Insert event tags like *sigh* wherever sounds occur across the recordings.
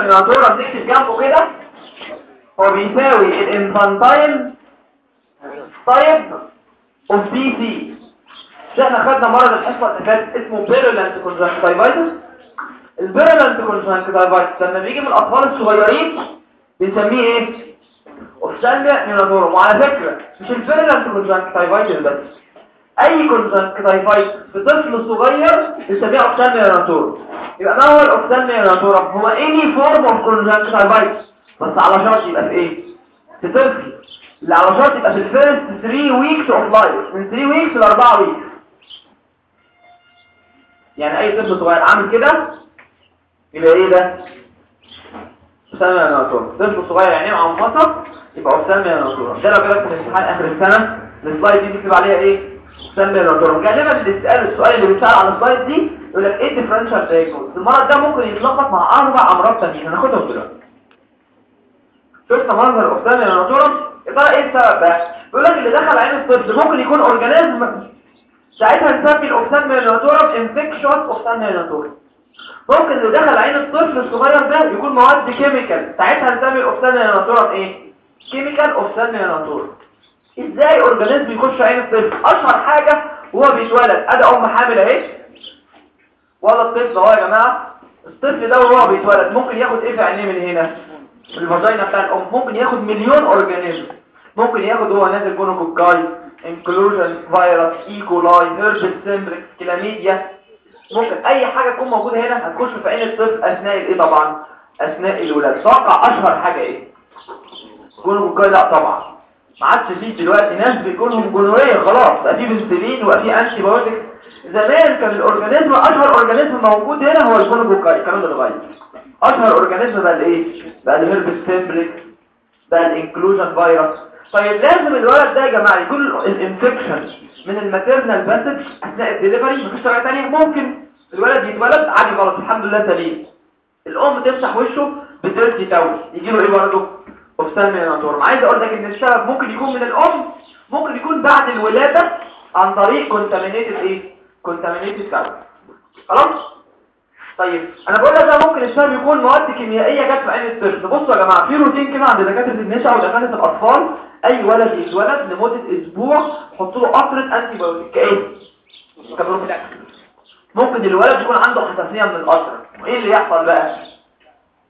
ال neonatorum بنكتب جنبه كده هو بيساوي ال infantile type of PC مش إحنا خدنا مرض الحصه اللي فاتت اسمه purulent conjunctivitis ال purulent conjunctivitis لما بيجي من الأطفال الصغيرين بنسميه إيه؟ ophthalmia neonatorum وعلى فكرة مش ال purulent conjunctivitis بس. أي conjunctivitis في طفل صغير بنسميه ophthalmia neonatorum يبقى ما هو ال ophthalmia neonatorum هو any form of conjunctivitis بس على شرط يبقى في إيه؟ في طفل. اللي على شرط يبقى في ال first 3 weeks of life من 3 weeks ل 4 weeks يعني أي طفل صغير عامل كده يبقى إيه ده؟ ophthalmia neonatorum طفل صغير يعني مع منفصل يبقى ophthalmia neonatorum ده لو جالك في الامتحان آخر السنة ال slide دي بيكتب عليها إيه؟ ophthalmia neonatorum غالبا اللي بيسأل السؤال اللي بيتسأل على ال slide دي يقول لك إيه ال differential diagnosis المرض ده ممكن يتلخبط مع أربع أمراض ثانية هناخدهم دلوقتي شفنا منظر neonatorum يا ترى إيه السبب ده بيقول لك اللي دخل عين الطفل ممكن يكون organism ساعتها نسمي ال ophthalmia neonatorum infection ophthalmia neonatorum ممكن اللي دخل عين الطفل الصغير ده يكون مواد chemical. ساعتها نسمي ال ophthalmia neonatorum إيه؟ chemical ophthalmia neonatorum إزاي organism يخش عين الطفل؟ اشهر حاجة وهو بيتولد. ادي ام حامل اهي. ولا الطفل اهو يا جماعة. الطفل ده وهو بيتولد ممكن ياخد إيه في عينيه من هنا؟ ال vagina بتاع الام. ممكن ياخد مليون organism. ممكن ياخد هو نازل gonococci inclusion virus E. coli herpes simplex chlamydia. ممكن اي حاجة تكون موجودة هنا هتخش في عين الطفل اثناء الايه طبعا؟ اثناء الولادة. توقع اشهر حاجة إيه؟ gonococci لا طبعا. ما عادش فيه دلوقتي ناس بيكونهم gonorrhea خلاص. بقى في بنسلين وبقى في antibiotics زمان كان ال organism أشهر organism موجود هنا هو ال gonococci الكلام ده اتغير أشهر organism بقى الإيه؟ بقى ال herpes simplex بقى ال inclusion virus. طيب لازم الولد ده يا جماعة يكون ال infection من ال maternal passage اثناء الدليفري. مفيش طريقه ثانية ممكن الولد يتولد عادي خالص. الحمد لله سليم. الأم تمسح وشه ب dirty towel يجي له إيه برضه؟ ophthalmia neonatorum عايز أقول لك إن السبب ممكن يكون من الأم ممكن يكون بعد الولادة عن طريق contaminated إيه؟ contaminated towel خلاص؟ طيب أنا بقول لك ممكن السبب يكون مواد كيميائية جت في عين الطفل. بصوا يا جماعة في روتين كده عند دكاترة النساء ودكاترة الأطفال. أي ولد يتولد لمدة أسبوع حط له قطره antibiotic كايه ك prophylaxis. ممكن الولد يكون عنده حساسية من القطره وايه اللي يحصل بقى؟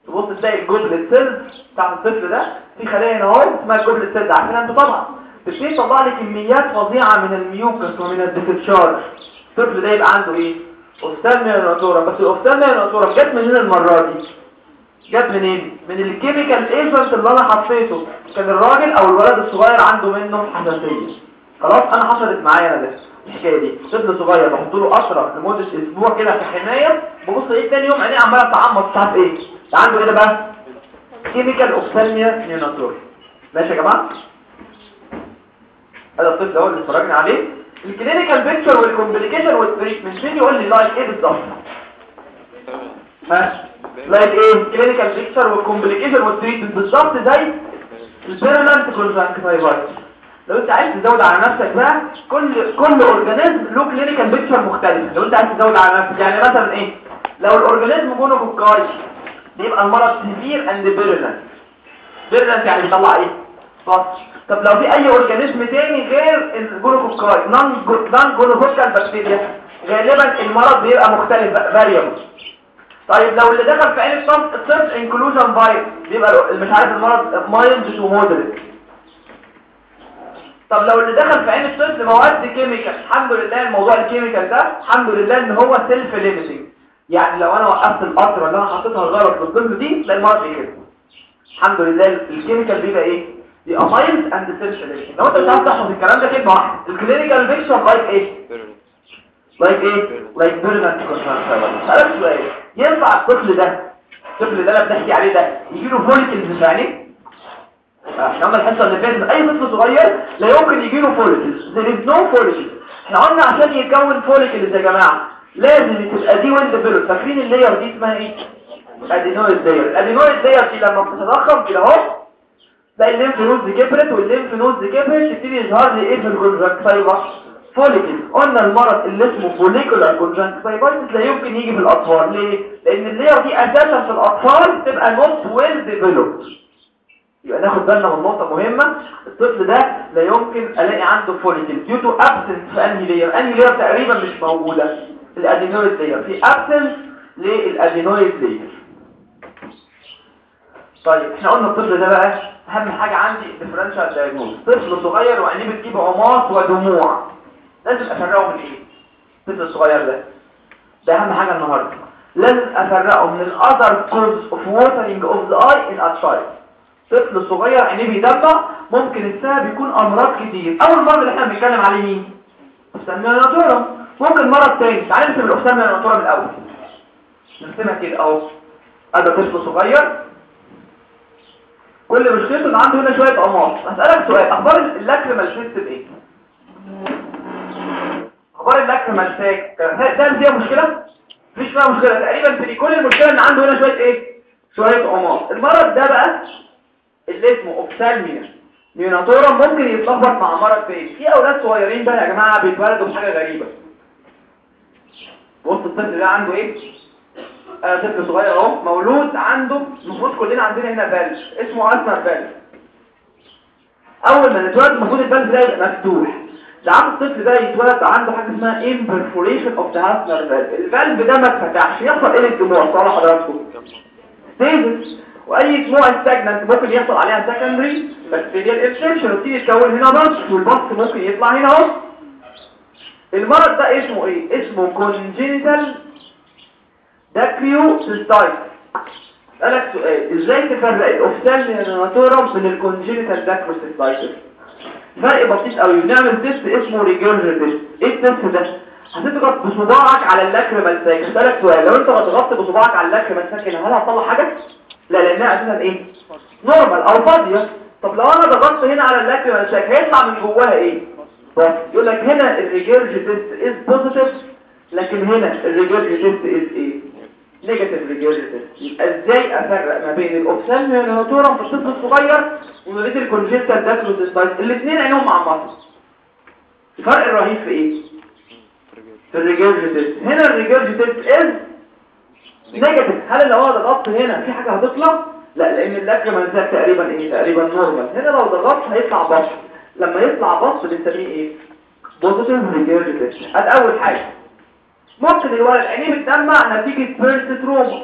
تبص تلاقي ال goblet cells بتاع الطفل ده في خلايا هنا اهو اسمها ال goblet cells عارفين أنتوا طبعا بتبتدي تطلع لي كميات فظيعة من ال mucus ومن ال discharge الطفل ده يبقى عنده إيه؟ ophthalmia neonatorum بس ال ophthalmia neonatorum جت منين المرة دي؟ جت منين؟ من ال chemical agent اللي أنا حطيته. كان الراجل أو الولد الصغير عنده منه حساسية. خلاص أنا حصلت معايا أنا ده. الحكاية دي. طفل صغير بحط له قطره لمدة أسبوع كده في حماية. ببص إيه تاني يوم عينيه عمالة مش عارف إيه. ده عنده إيه بقى؟ chemical ophthalmia neonatorum ماشي يا جماعة؟ هذا الطفل اهو اللي اتفرجنا عليه. ال clinical picture وال complication وال treatment يقول لي like إيه بالظبط ها like إيه clinical picture وال complication وال treatment بالظبط زي ال purulent conjunctivitis لو انت عايز تزود على نفسك بقى كل كل organism له clinical picture مختلف لو انت عايز تزود على نفسك يعني مثلا إيه؟ لو ال organism gonococci يبقى المرض severe and purulent purulent يعني بيطلع إيه؟ pus طب لو في أي organism تاني غير الجلوكوكاي نون نون جلوكوكال بكتيريا غالبا المرض بيبقى مختلف variable طيب لو اللي دخل في عين الصمت الصمت inclusion virus بيبقى مش عارف المرض mild to moderate طب لو اللي دخل في عين الطفل مواد chemical الحمد لله الموضوع ال chemical ده الحمد لله إن هو self limiting يعني لو أنا وقفت القطره اللي أنا حطيتها غلط للطفل دي تلاقي المرض بيخف الحمد لله ال chemical بيبقى إيه؟ بيبقى mild and self limitation لو أنت مش عارف تحفظ الكلام ده كلمة واحدة. ال clinical picture like إيه؟ like إيه؟ like purulent سؤال. ينفع الطفل ده الطفل ده اللي بنحكي عليه ده يجي له follicles في عينيه إحنا قلنا الحصة اللي فاتت أي طفل صغير لا يمكن يجي له follicles there is no follicles. إحنا قلنا عشان يكون follicles يا جماعة. لازم تبقى دي ويند بيرو فاكرين ال layer دي اسمها إيه؟ ال adenoid layer ال adenoid layer دي لما بتتضخم كده أهو. تلاقي ال lymph nodes كبرت وال lymph nodes كبرت تبتدي يظهر لي إيه في ال conjunctiva follicle. قلنا المرض اللي اسمه follicular conjunctivitis لا يمكن يجي في الأطفال. ليه؟ لأن ال layer دي أساسا في الأطفال تبقى not well developed يبقى ناخد بالنا من نقطة مهمة. الطفل ده لا يمكن ألاقي عنده follicle. due to absent في أنهي layer أنهي layer تقريبا مش موجودة. ال adenoid layer في absent لل adenoid layer طيب إحنا قلنا الطفل ده بقى أهم حاجة عندي ال differential diagnosis طفل صغير وعينيه بتجيب عماص ودموع. لازم أفرقه من إيه؟ الطفل الصغير ده. ده أهم حاجة النهارده. لازم أفرقه من ال other cause of watering of the eye in طفل صغير عينيه بيدمع ممكن السبب يكون أمراض كتير. أول مرض اللي إحنا بنتكلم عليه مين؟ neonatorum ممكن مرض تاني. تعالى نرسم neonatorum من الأول. نرسمها كده أهو. هذا طفل صغير. كل مشكلته إن عنده هنا شوية أمراض. هسألك سؤال. أخبار ال lacrimal system إيه أخبار اللاكريمال ساك ده فيها مشكلة؟ مفيش فيها مشكلة. تقريبا في كل المشكلة إن عنده هنا شوية إيه؟ شوية أمراض. المرض ده بقى اللي اسمه أوبسالميا. نيوناتورا ممكن يتلخبط مع مرض تاني. في أولاد صغيرين بقى يا جماعة بيتولدوا بحاجة غريبة. بص الطفل ده عنده إيه؟ آه طفل صغير أهو مولود عنده المفروض كلنا عندنا هنا فالف اسمه أسمر فالف أول ما نتولد المفروض ال valve ده يبقى مفتوح. ساعات الطفل ده يتولد عنده حاجة اسمها imperforation of the Hasner valve. ال valve ده ما اتفتحش. يحصل إيه الدموع صالح حضراتكم. stasis وأي دموع stagnant ممكن يحصل عليها secondary bacterial infection وتيجي تكون هنا pus وال pus ممكن يطلع هنا أهو. المرض ده اسمه إيه؟ اسمه congenital dacryocystitis أسألك سؤال إزاي تفرق ال ophthalmia neonatorum من ال congenital dacryocystitis فرق بسيط قوي نعمل test اسمه regurge test إيه ال test ده؟ هتضغط بصباعك على ال lacrimal sac أسألك سؤال لو أنت ضغطت بصباعك على ال lacrimal sac هل هتطلع حاجة؟ لا لأنها أساسا إيه؟ normal أو فاضيه طب لو أنا ضغطت هنا على ال lacrimal sac هيطلع من جواها إيه؟ pus يقول لك هنا ال regurge test is positive لكن هنا ال regurge test is إيه؟ negative regurge يبقى إزاي أفرق ما بين ال ophthalmia neonatorum في الطفل الصغير وما بين ال congenital dacryocystitis الاثنين عينهم مع بعض. الفرق الرهيب في إيه؟ في ال regurge هنا ال regurge is negative هل لو هو ضغطت هنا في حاجة هتطلع؟ لا لأن ال lacrimal تقريبا إيه؟ تقريبا normal هنا لو ضغطت هيطلع pus لما يطلع pus بنسميه إيه؟ positive regurge test أول حاجة. ممكن الولد عينيه بتدمع؟ نتيجة birth trauma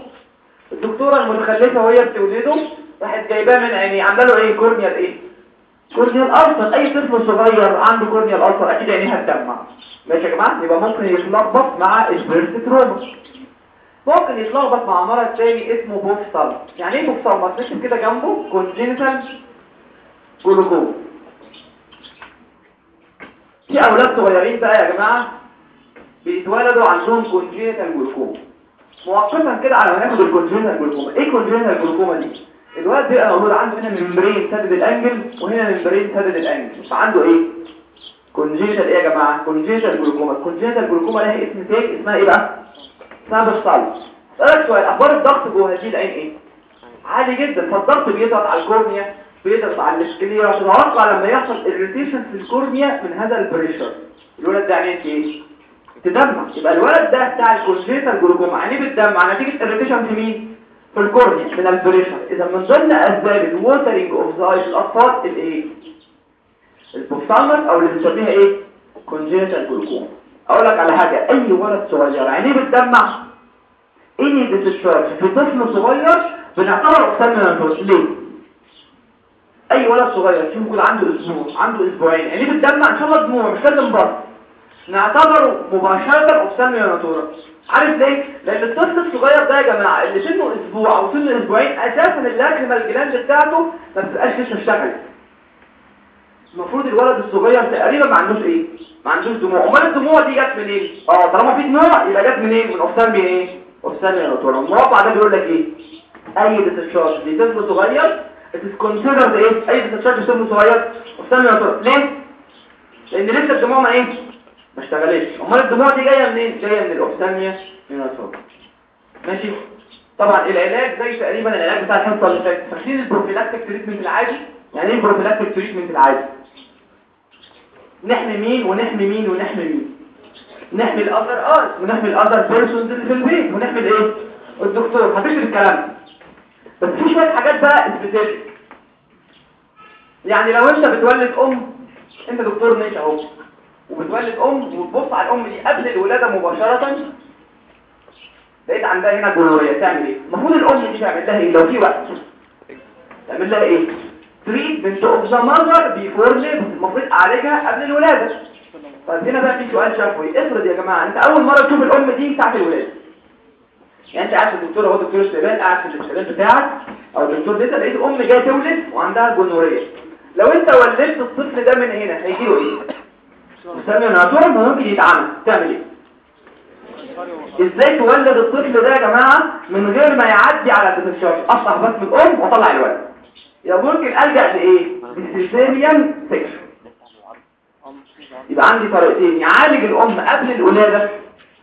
الدكتورة المتخلفة وهي بتولده راحت جايباه من عينيه عامله له إيه؟ corneal إيه؟ corneal ulcer أي طفل صغير عنده corneal ulcer أكيد عينيه هتدمع. ماشي يا جماعة؟ يبقى ممكن يتلخبط مع ال birth trauma ممكن يتلخبط مع مرض تاني اسمه buphthalmos يعني إيه buphthalmos ما تكتب كده جنبه congenital جلوكوم في أولاد صغيرين بقى يا جماعة؟ بيتولدوا عندهم congenital glaucoma مؤقتا كده على ما ناخد ال congenital glaucoma إيه congenital glaucoma دي؟ الولد بيبقى موجود عنده هنا membrane سدد ال angle وهنا membrane سدد ال angle. فعنده إيه؟ congenital إيه يا جماعة؟ congenital glaucoma ال congenital glaucoma لها اسم تاني اسمها إيه بقى؟ اسمها بالصلب سؤال أخبار الضغط جوه هذه العين إيه؟ عالي جدا. فالضغط بيضغط على ال cornea بيضغط على ال sclera تتوقع لما يحصل irritation في ال cornea من هذا ال pressure. الولد ده عينيه إيه؟ تدمع. يبقى الولد ده بتاع ال congenital glaucoma عينيه بتدمع؟ نتيجة irritation في مين؟ في ال cornea من ال pressure. إذا من ضمن أسباب ال watering of the eyes الأطفال الإيه؟ ال buphthalmos أو اللي بنسميها إيه؟ congenital glaucoma أقول لك على حاجة أي ولد صغير عينيه بتدمع؟ any discharge في طفل صغير بنعتبر ophthalmia neonatorum ليه؟ أي ولد صغير يكون عنده أسبوع عنده أسبوعين. عينيه بتدمع إن شاء الله دموع مش لازم pus نعتبره مباشرة ophthalmia neonatorum عارف ليه؟ لأن الطفل الصغير ده يا جماعة اللي سنه أسبوع أو سنه أسبوعين أساسا ال lacrimal gland بتاعته ما بتبقاش لسه اشتغلت. المفروض الولد الصغير تقريبا ما عندوش إيه؟ ما عندوش دموع. أمال الدموع دي جت منين؟ آه طالما في دموع يبقى جت منين؟ من ophthalmia إيه؟ ophthalmia neonatorum المربع ده بيقول لك إيه؟ أي discharge دي طفل صغير is considered إيه اي ديسشارج طفل صغير ophthalmia neonatorum ليه لأن لسه الدموع ما إيه ما اشتغلتش امال الدموع دي جاية منين جاية من ال ophthalmia neonatorum ماشي طبعا العلاج زي تقريبا العلاج بتاع الحصه اللي فاتت فاكرين ال prophylactic treatment العادي يعني إيه ال prophylactic treatment العادي نحمي مين ونحمي مين ونحمي مين؟ نحمي ال other. eye ونحمي ال other. persons اللي في البيت ونحمي الإيه؟ الدكتور. هتشوف الكلام. بس في شوية حاجات بقى specific يعني لو انت بتولد أم أنت دكتور نسا أهو. وبتولد أم وتبص على الأم دي قبل الولادة مباشرة لقيت عندها هنا جلوريا تعمل إيه؟ المفروض الأم دي تعمل لها إيه؟ لو في وقت. تعمل لها إيه؟ treatment of the mother before labor المفروض اعالجها قبل الولادة. طيب هنا بقى في سؤال شافوي افرض يا جماعة أنت أول مرة تشوف الأم دي ساعه الولادة. يعني انت قاعد في الدكتور اهو دكتور سليمان قاعد في الاستشفاء بتاعك. أو الدكتور لسه لقيت أم جاية تولد وعندها جونوريا لو انت ولدت الطفل ده من هنا هيجي له إيه؟ مسمى ناتور ممكن يتعمل تعمل إيه؟ إزاي تولد الطفل ده يا جماعة من غير ما يعدي على الدكتور؟ افتح بس الأم واطلع الولد. يبقى ممكن ألجأ لإيه؟ لل cesarean section يبقى عندي طريقتين. يعالج الأم قبل الولادة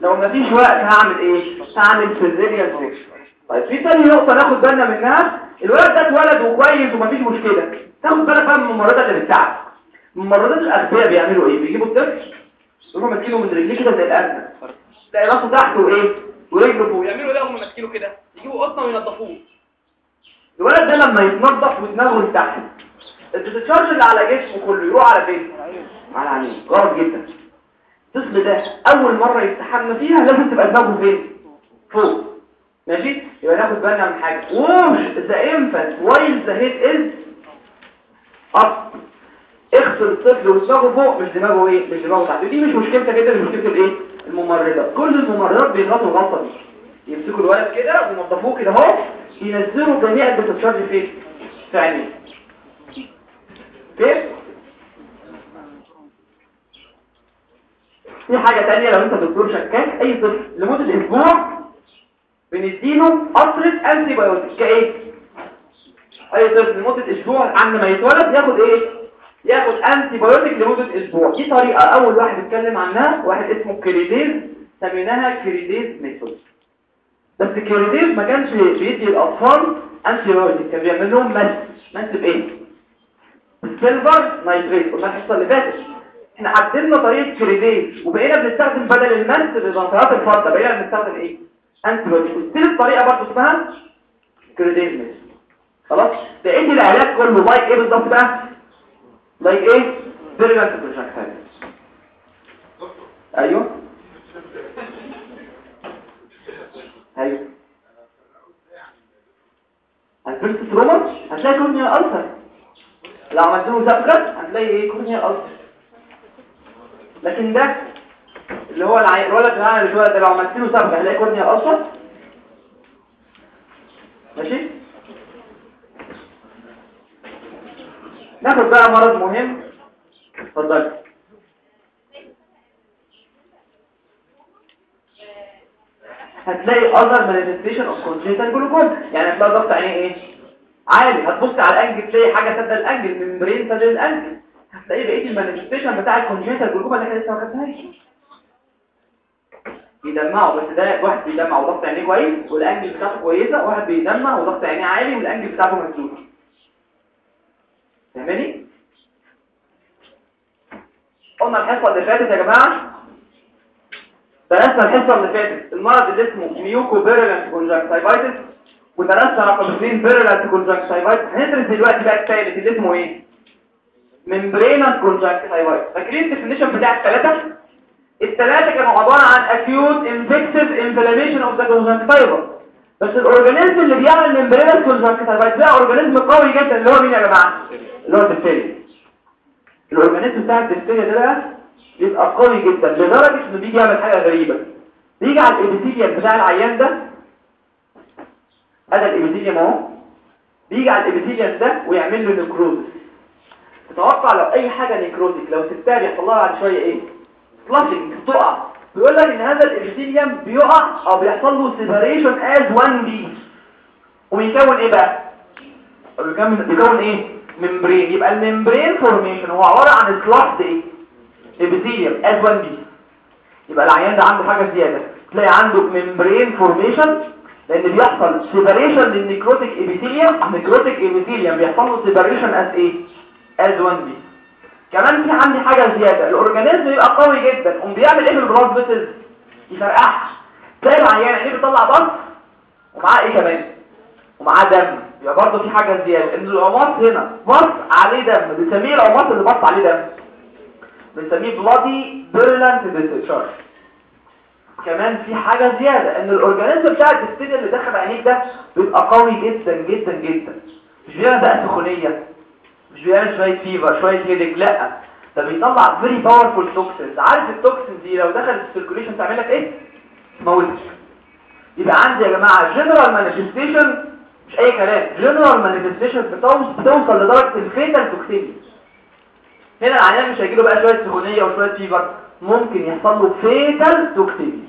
لو مفيش وقت هعمل إيه؟ هعمل cesarean section طيب في تاني نقطة ناخد بالنا منها. الولد ده اتولد وكويس ومفيش مشكلة. تاخد بالك بقى من الممرضه اللي بتتعب الممرضات الأغبياء بيعملوا إيه؟ بيجيبوا الطفل يروحوا ماسكينه من رجليه كده زي الارنب تلاقي راسه تحت وايه ورجله فوق. يعملوا إيه هم ماسكينه كده؟ يجيبوا قطنه وينضفوه. الولد ده لما يتنضف ودماغه لتحت ال discharge اللي على جسمه كله يروح على فين؟ على عينيه. غلط جدا. الطفل ده أول مرة يستحمى فيها لازم تبقى دماغه فين؟ فوق. ماشي؟ يبقى ناخد بالنا من حاجة. wash the infant while the head is up اغسل الطفل ودماغه فوق مش دماغه إيه؟ مش دماغه تحت. دي مش مشكلتك كده مش مشكلة الإيه؟ الممرضة. كل الممرضات بيغلطوا الغلطه دي. يمسكوا الولد كده وينضفوه كده أهو ينزلوا جميع ال discharge فين؟ في عينيه. كيف في حاجة تانية لو انت دكتور شكاك أي طفل لمدة أسبوع بنديله قطرة antibiotic كإيه؟ أي طفل لمدة أسبوع عند ما يتولد ياخد إيه؟ ياخد antibiotic لمدة أسبوع. دي طريقة أول واحد اتكلم عنها واحد اسمه Crede's سميناها Crede's method بس Crede's ما كانش بيدي الأطفال antibiotic كان بيعمل لهم مس مس بإيه؟ ال silver nitrate الحصه اللي فاتت إحنا عدلنا طريقه Crede's وبقينا بنستخدم بدل المس بنترات الفضة بقينا بنستخدم إيه؟ antibiotic ولازالت طريقه برضه اسمها method خلاص؟ بقيت العلاج كله like إيه بالظبط بقى؟ like إيه؟ فيرجنت بروجكتايلز أيوه. أيوه. الفيرست تروما هتلاقي كورنيا ألسر لو عملت له زبكة هتلاقي إيه؟ كورنيا ألسر لكن ده اللي هو العي... الولد بتاعنا اللي شوية ده لو عملت له زبكة هتلاقي كورنيا ألسر ماشي؟ ناخد بقى مرض مهم. اتفضل. هتلاقي other manifestation of congenital glaucoma يعني هتلاقي ضغط عينيه إيه؟ عالي. هتبص على ال angle تلاقي حاجة سد الانجل membrane سد ال angle هتلاقي بقية ال manifestation بتاع ال congenital glaucoma اللي إحنا لسه ما خدناهاش. بيدمعوا بس ده واحد بيدمع وضغط عينيه كويس وال angle بتاعته كويسة واحد بيدمع وضغط عينيه عالي وال angle بتاعته مسدود فاهماني؟ قلنا الحصة اللي فاتت يا جماعة. درسنا الحصة اللي فاتت. المرض اللي اسمه mucopurulent conjunctivitis ودرسنا رقم 2 purulent conjunctivitis هندرس دلوقتي بقى الثالث اللي اسمه إيه؟ membranous conjunctivitis فاكرين ال definition بتاع الثلاثه الثلاثه كانوا عبارة عن acute infective inflammation of the conjunctiva بس ال organism اللي بيعمل membranous conjunctivitis ده organism قوي جدا. اللي هو مين يا جماعة؟ اللي هو الدفتيريا ال organism بتاع الدفتيريا ده بقى بيبقى قوي جدا لدرجة إنه بيجي يعمل حاجة غريبة. بيجي على ال epithelium بتاع العيان ده. ادي ال epithelium أهو. بيجي على ال epithelium ده ويعمل له necrosis تتوقع لو أي حاجة necrotic لو سبتها بيحصل لها بعد شوية إيه؟ sloughing تقع. بيقول لك إن هذا ال epithelium بيقع أو بيحصل له separation as 1 piece وبيكون إيه بقى؟ بيكون بيكون إيه؟ membrane يبقى ال membrane formation هو عبارة عن sloughed إيه epithelium as 1 piece يبقى العيان ده عنده حاجة زيادة. تلاقي عنده membrane formation لأن بيحصل separation لل necrotic epithelium ال necrotic epithelium بيحصل له separation as إيه as 1 piece كمان في عندي حاجة زيادة. ال organism يبقى قوي جدا. قوم بيعمل إيه في ال blood vessels يفرقعها تلاقي العيان عينيه بيطلع ضغط ومعاه إيه كمان؟ ومعاه دم. يبقى برضه في حاجة زيادة. إن العماص هنا بص عليه دم. بنسميه العماص اللي بص عليه دم. بنسميه bloody purulent discharge كمان في حاجة زيادة. إن ال organism بتاع الدفتيريا اللي دخل عينيك ده بيبقى قوي جدا جدا جدا. مش بيعمل بقى سخونية. مش بيعمل شوية fever شوية headache لأ. ده بيطلع very powerful toxins عارف ال toxins دي لو دخلت ال circulation تعمل لك إيه؟ تموتك يبقى عندي يا جماعة general manifestation مش أي كلام. general manifestation بتوصل لدرجة ال fatal toxemia هنا العيان مش هيجيله بقى شوية سخونية وشوية fever ممكن يحصل له fatal toxemia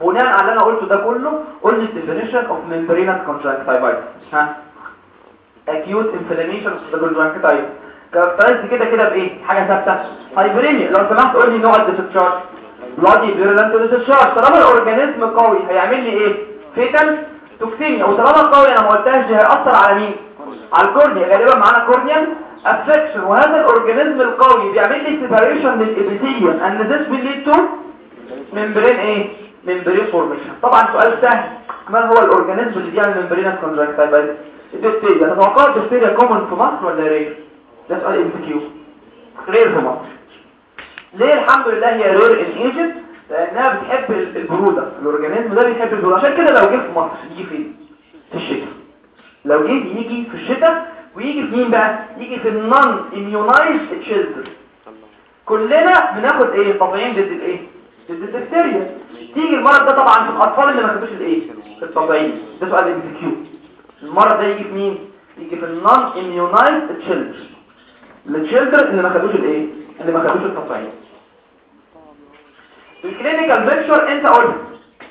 بناء على اللي أنا قلته ده كله قول لي ال definition of membranous conjunctivitis ها؟ Inflammation of the conjunctiva characterized كده كده by إيه حاجة ثابته hyperemia لو سمحت قول لي نوع ال discharge bloody purulent discharge طالما ال organism قوي هيعمل لي إيه fatal toxemia وطالما قوي أنا ما قلتهاش دي هياثر على مين على ال cornea غالبا معانا corneal affection وهذا ال organism القوي بيعمل لي separation لل epithelium and this will lead to membrane إيه membrane formation طبعا سؤال سهل ما هو ال organism اللي بيعمل membranous conjunctivitis الدفتيريا تتوقع الدفتيريا common في مصر ولا rare ده سؤال MCQ rare في مصر ليه الحمد لله هي rare in Egypt لأنها بتحب البرودة ال organism ده بيحب البرودة. عشان كده لو جه في مصر يجي فين؟ في الشتاء. لو جه يجي في الشتاء ويجي في مين بقى؟ يجي في ال non immunized children كلنا بناخد إيه؟ تطعيم ضد الإيه؟ ضد الدفتيريا تيجي المرض ده طبعا في الأطفال اللي ما خدوش الإيه؟ التطعيم ده سؤال MCQ المرض ده يجي في مين؟ يجي في ال non immunized children ال children اللي ما خدوش الايه؟ اللي ما خدوش التطعيم. ال clinical picture انت قلت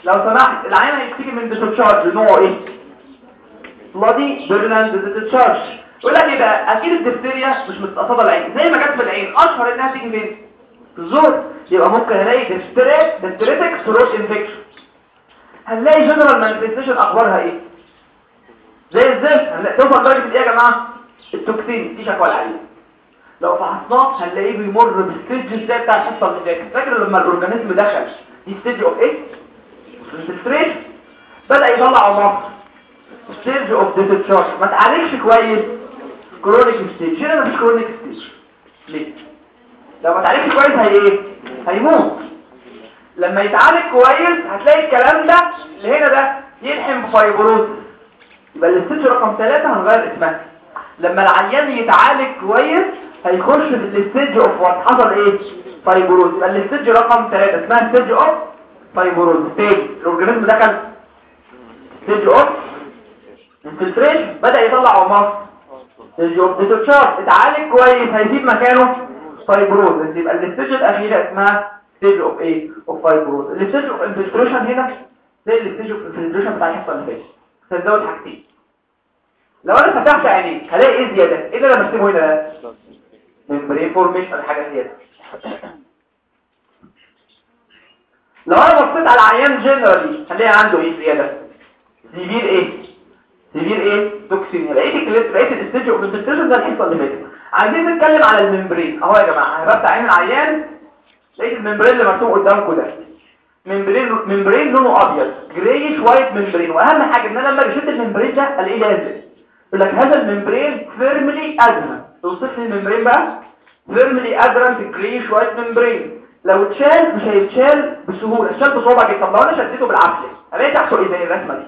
لو سمحت العيان هيشتكي من discharge نوعه إيه؟ bloody purulent discharge يقول لك إيه بقى أكيد الدفتيريا مش متقصدة العين زي ما جت في العين. أشهر إنها تيجي فين؟ في الزور. يبقى ممكن الاقي diphtheric diphtheritic throat infection هنلاقي general manifestation أخبارها إيه؟ زي الزفت توصل درجة إيه يا جماعة؟ ال toxemia. دي شكوى العين لو فحصناه هنلاقيه بيمر بال stages زي بتاع الحصه اللي فاتت. فاكر لما ال organism دخل دي stage of إيه infiltration بدأ يطلع عماص stage of discharge ما تعالجش كويس. chronic stage هنا مفيش chronic stage ليه؟ لو ما تعالجش كويس هي إيه؟ هيموت. لما يتعالج كويس هتلاقي الكلام ده اللي هنا ده يلحم ب fibrosis يبقى ال stage رقم 3 هنغير اسمها لما العيان يتعالج كويس هيخش في ال stage of what حصل إيه fibrosis يبقى ال stage رقم 3 اسمها stage of fibrosis stage ال organism دخل stage of infiltration بدأ يطلع عماص stage of discharge اتعالج كويس هيسيب مكانه fibrosis يبقى ال stage الأخيرة اسمها stage of إيه of fibrosis ال stage of infiltration هنا زي ال stage of infiltration بتاع الحصة اللي فاتت. هتزود حاجتين. لو أنا فتحت عيني هلاقي إيه زيادة؟ إيه اللي أنا برسمه هنا؟ membrane formation حاجة زيادة. لو أنا بصيت على العيان generally هلاقي عنده إيه زيادة؟ severe إيه؟ severe إيه؟ toxemia لقيت الكليت لقيت ال stage of ده الحصة اللي فاتت. عايزين نتكلم على ال membrane أهو يا جماعة أنا بفتح عين العيان لقيت ال membrane اللي مرسوم قدامكم ده. membrane membrane لونه أبيض. greyish white membrane. وأهم حاجة إن أنا لما بشد ال membrane ده ألاقيه لازق يقول لك هذا ال membrane firmly adherent توصف لي ال membrane بقى. firmly adherent greyish white membrane. لو اتشال مش هيتشال بسهولة. اتشال بصعوبه جدا طب لو أنا شديته بالعافية. الاقي تحته إيه زي الرسمة دي؟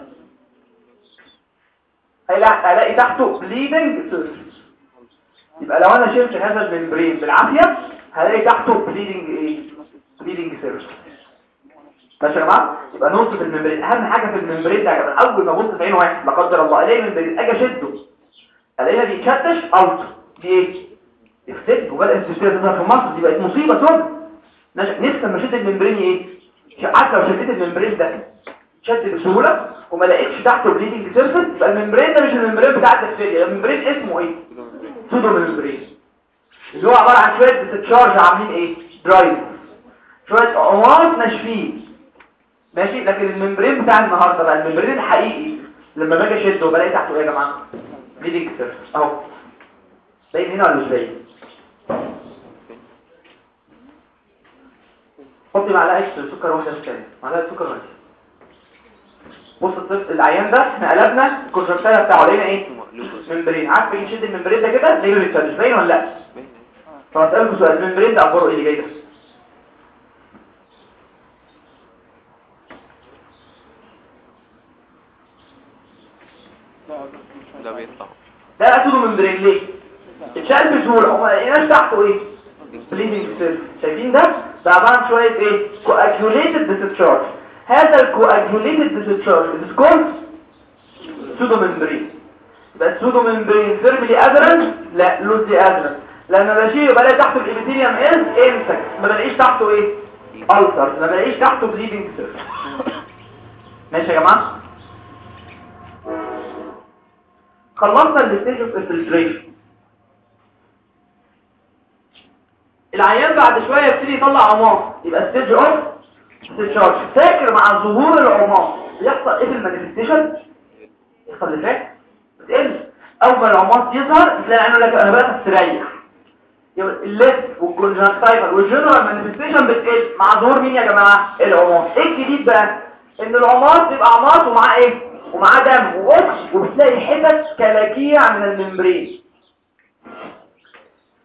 الاقي تحته bleeding surface يبقى لو أنا شلت هذا ال membrane بالعافية هلاقي تحته bleeding إيه؟ bleeding surface ماشي يا جماعة؟ يبقى نقطه ال membrane. أهم حاجة في ال membrane ده يا جماعة أول ما ابص في عين واحد لا قدر الله ألاقي ال membrane أجي أشده. ألاقيها بيتشتش اوت دي إيه؟ اختفت وبدا السيستم تظهر في مصر دي بقت مصيبة سود نفسي لما شد الممبرين إيه؟ حتى لو شديت الممبرين ده شد بسهولة وما لقيتش تحته بليدنج سيرفيس يبقى الممبرين ده مش الممبرين بتاع التكسيريا الممبرين اسمه إيه؟ سودو ممبرين اللي هو عبارة عن شوية ديسشارج عاملين إيه؟ درايف شوية عمار ناشفين. ماشي؟ لكن الممبرين بتاع النهارده بقى الممبرين الحقيقي لما باجي أشده بلاقي تحته إيه يا جماعة؟ بيجي كتير أهو. باين هنا ولا مش باين؟ حطي معلقة سكر واحدة ثانية معلقة سكر واحدة إيه؟ بص الطفل العيان ده إحنا قلبنا الكونتراكتايل بتاعه لقينا إيه؟ ممبرين. عارف نشد الممبرين ده كده؟ ليه باين ولا لأ؟ فهسألكم سؤال الممبرين ده عباره إيه اللي جاي ده؟ ده بيطلع ده pseudo membrane ليه اتشال بسهوله وما لقيناش تحته إيه bleeding شايفين ده؟ ده عباره شوية. إيه؟ Coagulated discharge. هذا ال coagulated discharge is called pseudomembrane. يبقى pseudomembrane firmly adherent لا loosely adherent. لما بشيله بلاقي تحته ال epithelium is intact ما بلاقيش تحته إيه؟ Ulcers ما بلاقيش تحته bleeding surface. ماشي يا جماعة؟ خلصنا ال stage of infiltration العيان بعد شوية يبتدي يطلع عماص. يبقى stage of discharge فاكر مع ظهور العماص. يحصل إيه في ال manifestation؟ يحصل لفات بتقل. أول ما العماص يظهر تلاقي يقول لك أنا بقى استريح يبقى ال lid وال conjunctival وال general manifestation بتقل. مع ظهور مين يا جماعة؟ العماص. إيه الجديد بقى؟ إن العماص بيبقى عماص ومعاه إيه؟ ومعاه دم و pus وبتلاقي حتت كلاكيع من ال membrane.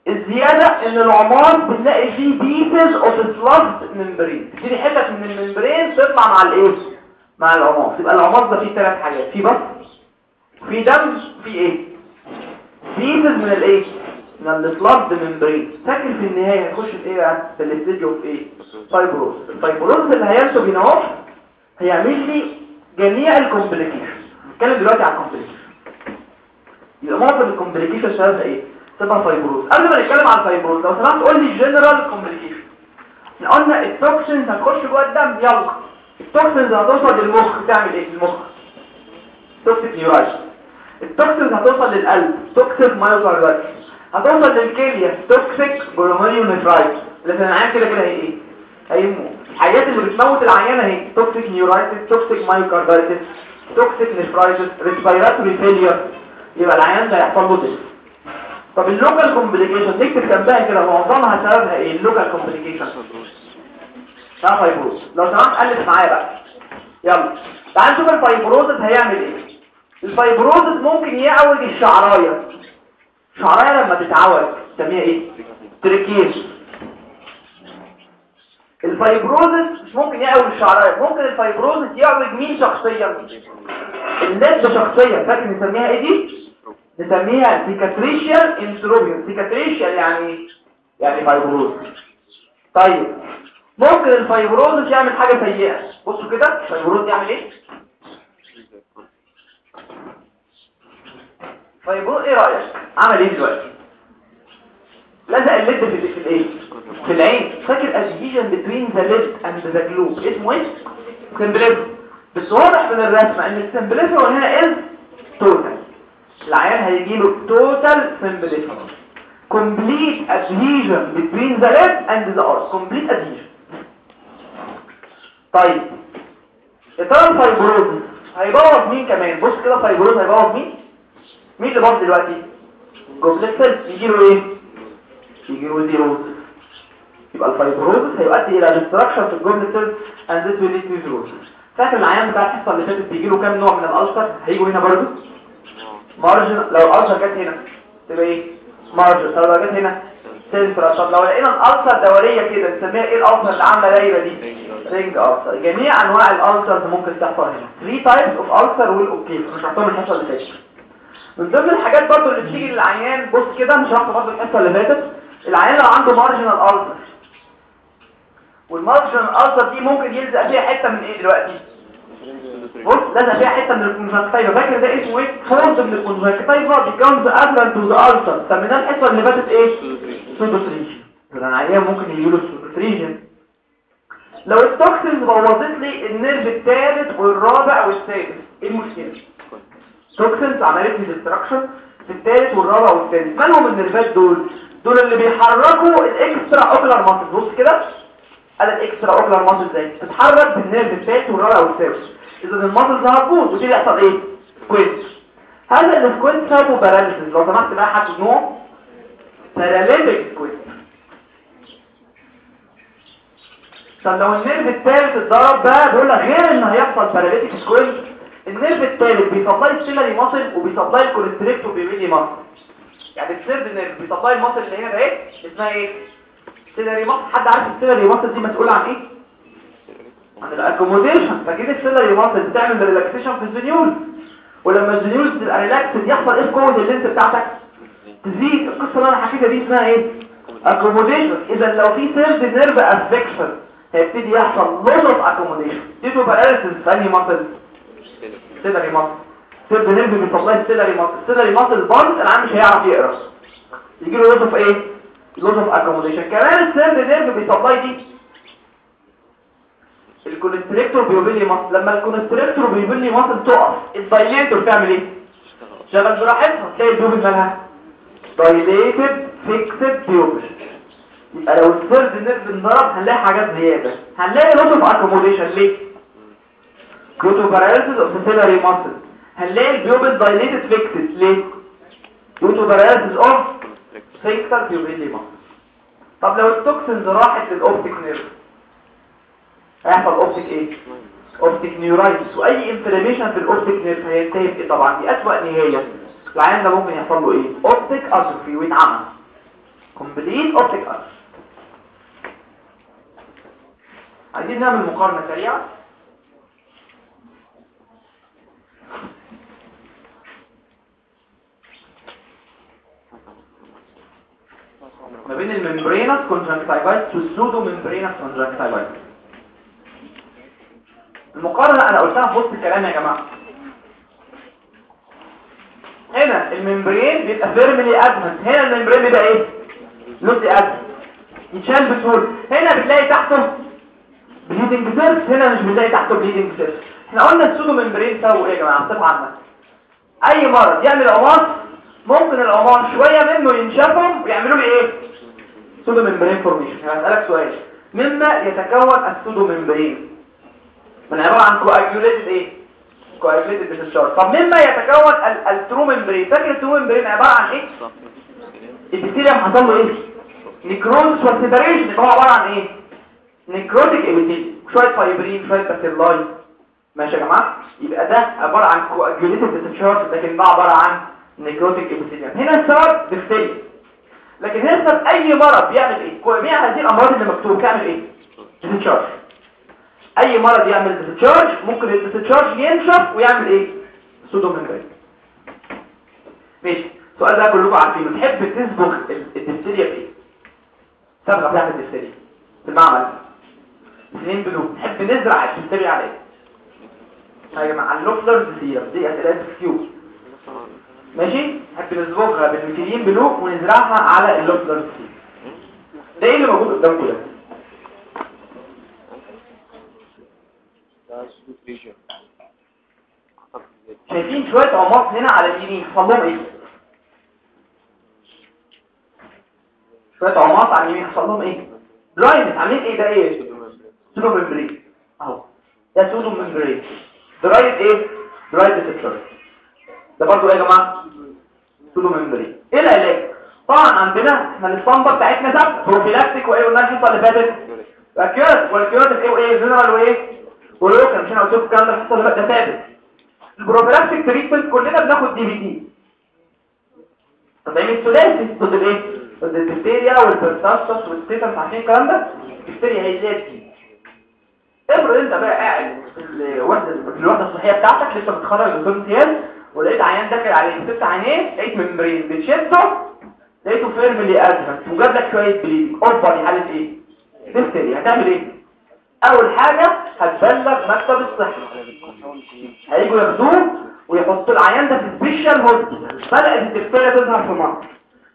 الزيادة إن العماص بنلاقي فيه pieces of sloughed membrane تبتدي حتت من ال membrane تطلع مع الإيه؟ مع العماص. يبقى العماص ده فيه ثلاث حاجات. فيه pus. فيه دم. فيه إيه؟ pieces من الإيه؟ من ال sloughed membrane فاكر في النهاية هنخش في إيه بقى؟ في ال stage of إيه؟ fibrosis ال fibrosis اللي هينتج هنا اهو هيعمل لي جميع ال complications نتكلم دلوقتي على ال complications يبقى معظم ال complications سببها إيه؟ تبقى fibrosis قبل ما نتكلم على ال fibrosis لو سمحت قول لي general complications إحنا قلنا ال toxins هتخش جوه الدم يلا. ال toxins هتوصل للمخ. تعمل إيه؟ المخ. toxic neuritis ال toxins هتوصل للقلب. toxic myocarditis هتوصل للكلية. toxic glomerulonephritis لكن العيان كده كده هي إيه؟ هيموت الحاجات اللي بتموت العيان اهي toxic neuritis toxic myocarditis toxic nephritis respiratory failure يبقى العيان ده هيحصل له death طب ال local complications نكتب جنبها كده معظمها سببها إيه؟ ال local complications ده fibrosis. لو سمحت لف معايا بقى. يلا. تعال نشوف ال fibrosis هيعمل إيه. ال fibrosis ممكن يعوج الشعراية. الشعرايه لما تتعوج تسميها إيه؟ trichiasis ال fibrosis مش ممكن يعوج الشعرايه ممكن ال fibrosis يعوج مين شخصيا؟ ال lid شخصيا. فاكر نسميها إيه دي؟ نسميها cicatricial entropion cicatricial يعني يعني fibrosis طيب ممكن ال fibrosis يعمل حاجة سيئة. بصوا كده ال fibrosis يعمل إيه؟ fibrosis إيه رأيك؟ عمل إيه دلوقتي؟ لزق ال lid في الايه في العين. فاكر adhesion between the lid and the globe اسمه إيه؟ symblepharon بس واضح من الرسمة ان ال symblepharon هنا is total. العيان هيجيله total symblepharon complete adhesion between the lid and the arch complete adhesion. طيب. ترى ال fibrosis هيبوظ مين كمان؟ بص كده fibrosis هيبوظ مين؟ مين اللي باظ دلوقتي؟ goblet cell يجيله إيه؟ يجيله xerosis يبقى ال fibrosis هيؤدي إلى destruction في ال goblet cell and this will lead to xerosis فاكر العيان بتاع الحصة اللي فاتت بيجيله كام نوع من ال ulcer هيجوا هنا برضه marginal لو ال ulcer جت هنا تبقى إيه؟ marginal لو جت هنا سنترا طب لو لقينا ال ulcer دورية كده نسميها إيه ال ulcer اللي عاملة دايرة دي؟ ring ulcer جميع أنواع ال ulcers ممكن تحصل هنا. 3 types of ulcer وال okay مش هحطهم الحصة اللي فاتت. من ضمن الحاجات برضو اللي بتيجي للعيان بص كده مش هحط برضو الحصة اللي فاتت. العيان لو عنده marginal ulcer وال marginal ulcer دي ممكن يلزق فيها حتة من إيه دلوقتي؟ بص لازق فيها حتة من ال conjunctiva فاكر ده اسمه إيه؟ fold من ال conjunctiva becomes adherent to the ulcer سميناه الحصة اللي فاتت إيه؟ سودوتريجن اذا العيان ممكن يجي له pseudopterygium لو ال toxins بوظت لي ال nerve الثالث والرابع والسادس إيه المشكلة؟ toxins عملت لي destruction في الثالث والرابع والسادس. مالهم النيرفات دول؟ دول اللي بيحركوا ال extraocular muscle بص كده. ادي ال extraocular muscle إزاي تتحرك بال nerve الثالث والرابع والسادس إذا ال muscle ده هتبوظ وتيجي يحصل إيه؟ squint هذا ال squint سببه paralysis لو سمحت بقى حدد نوع paralytic squint عشان لو ال nerve الثالث اتضرب بقى بيقول لك غير إن هيحصل paralytic squint ال nerve الثالث بيسبلاي السيلري ماسل وبيسبلاي الكوليستريكتور بيبيلي ماسل يعني ال third nerve بي supply ال muscle اللي هنا إيه اسمها إيه؟ ciliary muscle حد عارف ال ciliary muscle دي مسؤولة عن إيه؟ عن ال accommodation فكده ال ciliary muscle بتعمل relaxation في ال zonule ولما ال zonule تبقى relaxed يحصل إيه في قوة ال lens بتاعتك؟ تزيد. القصة اللي أنا حكيتها دي اسمها إيه؟ accommodation إذا لو في third nerve affection هيبتدي يحصل loss of accommodation paralysis في أنهي ماسل ciliary muscle third nerve بي supply ال ciliary muscle ال ciliary muscle باظت العيان مش هيعرف يقرا. يجي له loss of إيه loss of accommodation كمان ال third nerve بي supply دي. ال constrictor pupillae muscle لما ال constrictor pupillae muscle تقف ال dilator تعمل إيه؟ شغل براحتها تلاقي ال pupil مالها. dilated fixed pupil يبقى لو ال third nerve انضرب هنلاقي حاجات زيادة. هنلاقي loss of accommodation ليه؟ due to paralysis of ciliary muscle هنلاقي ال pupil dilated fixed ليه؟ due to paralysis of pupillae muscle طب لو ال toxins راحت لل optic nerve هيحصل optic إيه؟ optic neuritis وأي inflammation في ال optic nerve هينتهي بإيه طبعا؟ دي أسوأ نهاية. العيان ده ممكن يحصل له إيه؟ optic atrophy ويتعمى complete optic atrophy عايزين نعمل مقارنة سريعة؟ ما بين ال membranous conjunctivitis وال pseudomembranous conjunctivitis المقارنة أنا قلتها في وسط الكلام يا جماعة. هنا ال membrane بيبقى firmly adherent هنا ال membrane بيبقى إيه؟ loosely adherent يتشال بسهولة هنا بتلاقي تحته bleeding surface هنا مش بتلاقي تحته bleeding surface إحنا قلنا ال pseudomembrane سببه إيه يا جماعة؟ بصفة عامة أي مرض يعمل عماص ممكن العماص شوية منه ينشفهم ويعملوا لي إيه؟ pseudomembrane formation هسألك سؤال. مما يتكون ال pseudomembrane من عبارة عن coagulated إيه؟ coagulated discharge طب مما يتكون ال true membrane فاكر ال true membrane عبارة عن إيه؟ ال epithelium حصل له إيه؟ necrosis و separation هو عبارة عن إيه؟ necrotic epithelium شوية فايبرين شوية bacilli ماشي يا جماعة؟ يبقى ده عبارة عن coagulated discharge لكن ده عبارة عن necrotic epithelium هنا السبب بيختلف. لكن هنا أي مرض بيعمل إيه؟ جميع هذه الأمراض اللي مكتوب تعمل إيه؟ discharge أي مرض يعمل discharge ممكن ال discharge ينشف ويعمل إيه؟ pseudomembrane ماشي. السؤال ده كلكم عارفينه. تحب تصبغ الدفتيريا بايه صبغه بتاعت الدفتيريا في المعمل. methylene blue نحب نزرع الدفتيريا على إيه؟ يا جماعة ال Loeffler serum دي أسئلة MCQ ماشي؟ نحب نصبغها بال methylene blue ونزرعها على ال Loeffler serum ده إيه اللي موجود قدامكم ده شايفين شوية عماص هنا على اليمين حصل لهم إيه؟ شوية عماص على اليمين حصل لهم إيه؟ dried عاملين إيه ده إيه؟ pseudomembrane أهو ده pseudomembrane dried إيه؟ dried discharge ده برضو إيه يا جماعة؟ pseudomembrane إيه العلاج طبعا عندنا إحنا الاسطمبه بتاعتنا ده prophylactic وإيه قلنا الحصه اللي فاتت؟ curative وال curative إيه وإيه؟ جنرال وإيه؟ و local مش أنا قلت لكم الكلام ده الحصه اللي فاتت. ال prophylactic treatment كلنا بناخد DPT تطعيم الثلاثي ضد الايه ضد الدفتيريا وال pertussis وال tetanus عارفين الكلام ده؟ الدفتيريا هي ذات دي. افرض أنت بقى قاعد في الوحده الوحدة الصحية بتاعتك لسه متخرج من امتياز ولقيت عيان داخل عليه. ست عينيه لقيت membrane. بتشده لقيته firmly adherent وجاب لك شوية bleeding over دي حالة إيه؟ دفتيريا هتعمل إيه؟ أول حاجة هتبلغ مكتب الصحة. هيجوا ياخدوه ويحطوا العيان ده في special hospital بدات الدفتيريا تظهر في مصر.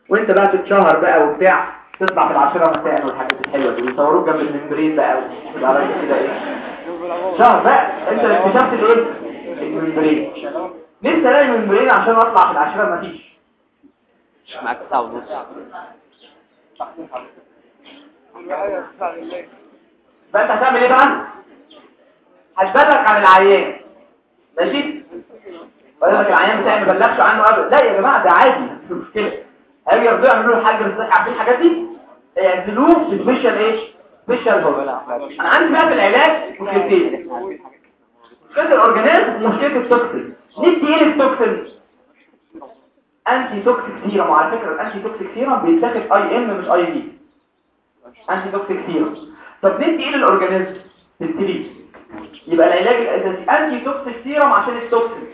وانت بقى تتشهر بقى وبتاع. تطلع في العشرة مساء والحاجات الحلوة دي. ويصوروك جنب ال membrane بقى. راجل كده إيه؟ شهر بقى. انت اللي اكتشفت الإيه؟ ال membrane. نفسي الاقي ال membrane عشان اطلع في العشرة؟ مفيش معاك ساعة ونص فانت هتعمل إيه بقى؟ هتبلغ عن العيان. ماشي؟ ولا لك العيان بتاعي ما بلغش عنه أبدا. لا يا جماعة ده عادي مش مشكلة. هيجي يرضوا يعملوا له حاجة بالصحه عارفين الحاجات دي؟ يعزلوه في special إيه؟ special hospital أنا عندي بقى في العلاج مشكلتين. مشكلة ال organism ومشكلة ال toxin ندي إيه لل toxin antitoxic serum وعلى فكره ال antitoxic serum بيتاخد IM مش IV antitoxic serum طب ندي إيه لل organism تبتدي يبقى العلاج الاساسي antitoxic serum عشان ال toxin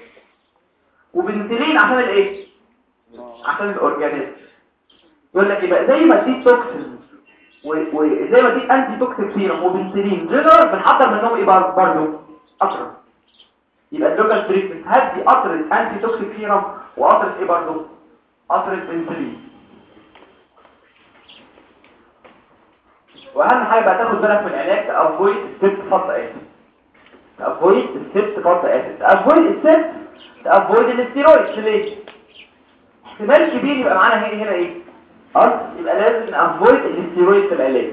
وبنسلين عشان الايه عشان ال organism يقول لك يبقى زي ما اديت toxin وزي ما اديت antitoxic serum وبنسلين جنرال بنحضر منهم إيه برضه قطره يبقى ال local treatment هدي قطره antitoxic serum وقطره إيه برضه قطره بنسلين وأهم حاجة بقى تاخد بالك من العلاج تافويد السبت فض اسيد تافويد السبت فض اسيد تافويد السبت تافويد الاستيرويد. ليه؟ احتمال كبير يبقى معانا هنا هنا إيه؟ ulcer يبقى لازم ن avoid ال steroid في العلاج.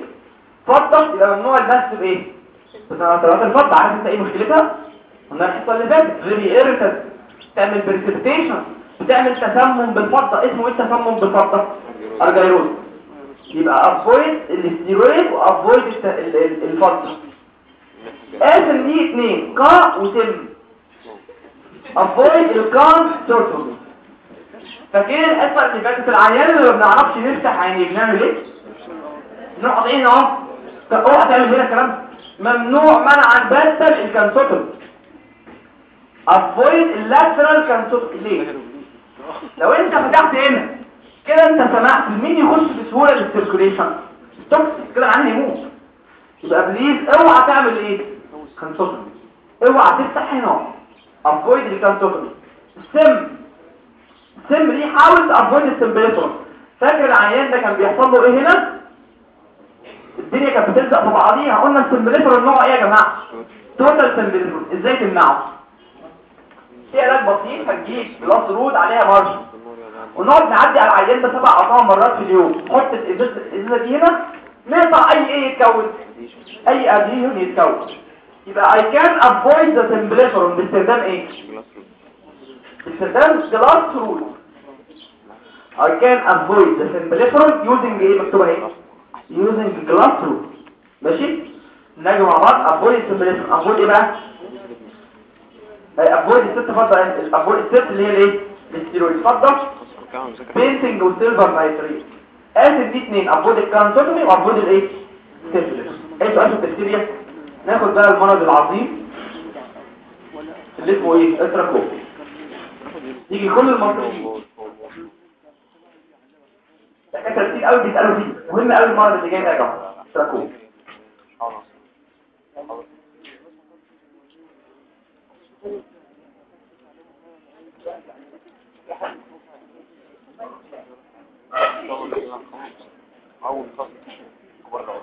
فضه يبقى ممنوع المس بإيه؟ بنترات الفضه عارف أنت إيه مشكلتها؟ الحصه اللي فاتت irritant تعمل precipitation بتعمل تسمم بالفضة. اسمه إيه التسمم بالفضة؟ argyrosis يبقى avoid ال steroid و avoid الفضة. قاسم دي اتنين. قا وسم avoid ال canthotomy فاكرين الحصه اللي فاتت العيان اللي ما بنعرفش نفتح عينيه؟ بنعمل إيه؟ نقعد إيه اهو أوعى تعمل هنا كلام ممنوع منعا باتا ال canthotomy avoid ال lateral canthotomy ليه لو أنت فتحت هنا كده أنت سمحت لمين يخش بسهوله لل circulation toxin كده العين يموت. يبقى بليز اوعى تعمل إيه؟ canthotomy اوعى تفتح هنا. avoid ال canthotomy السم. السم دي حاول ت avoid ال symblepharon فاكر العيان ده كان بيحصل له إيه هنا؟ الدنيا كانت بتلزق في بعضيها. قلنا السمبليتور النوع إيه يا جماعة؟ total symblepharon إزاي تمنعه؟ في علاج بسيط هتجيب glass rod عليها مرهم ونقعد نعدي على العيان ده سبع أو ثمان مرات في اليوم. نحط الازازه دي هنا. نقطع أي إيه يتكون. أي adhesion يتكون. يبقى I can avoid the temperature باستخدام إيه باستخدام glass rod. I can avoid the temperature using إيه مكتوبة إيه using glass rod. ماشي؟ نجي مع بعض. Avoid temperature. Avoid إيه بقى؟ Avoid الست فضة avoid الست اللي هي الإيه؟ الاستيرويد فضه painting و silver nitrate قاسم دي اتنين. avoid ال canthotomy و avoid الإيه؟ symblepharon سؤال في الدفتيريا ناخد بقى المرض العظيم. اللي اسمه إيه؟ التراكوما يجي كل المصريين. دكاترة كتير قوي بيسألوا فيه. مهم قوي المرض اللي جاي يا جماعة. اتراكو أول فصل بره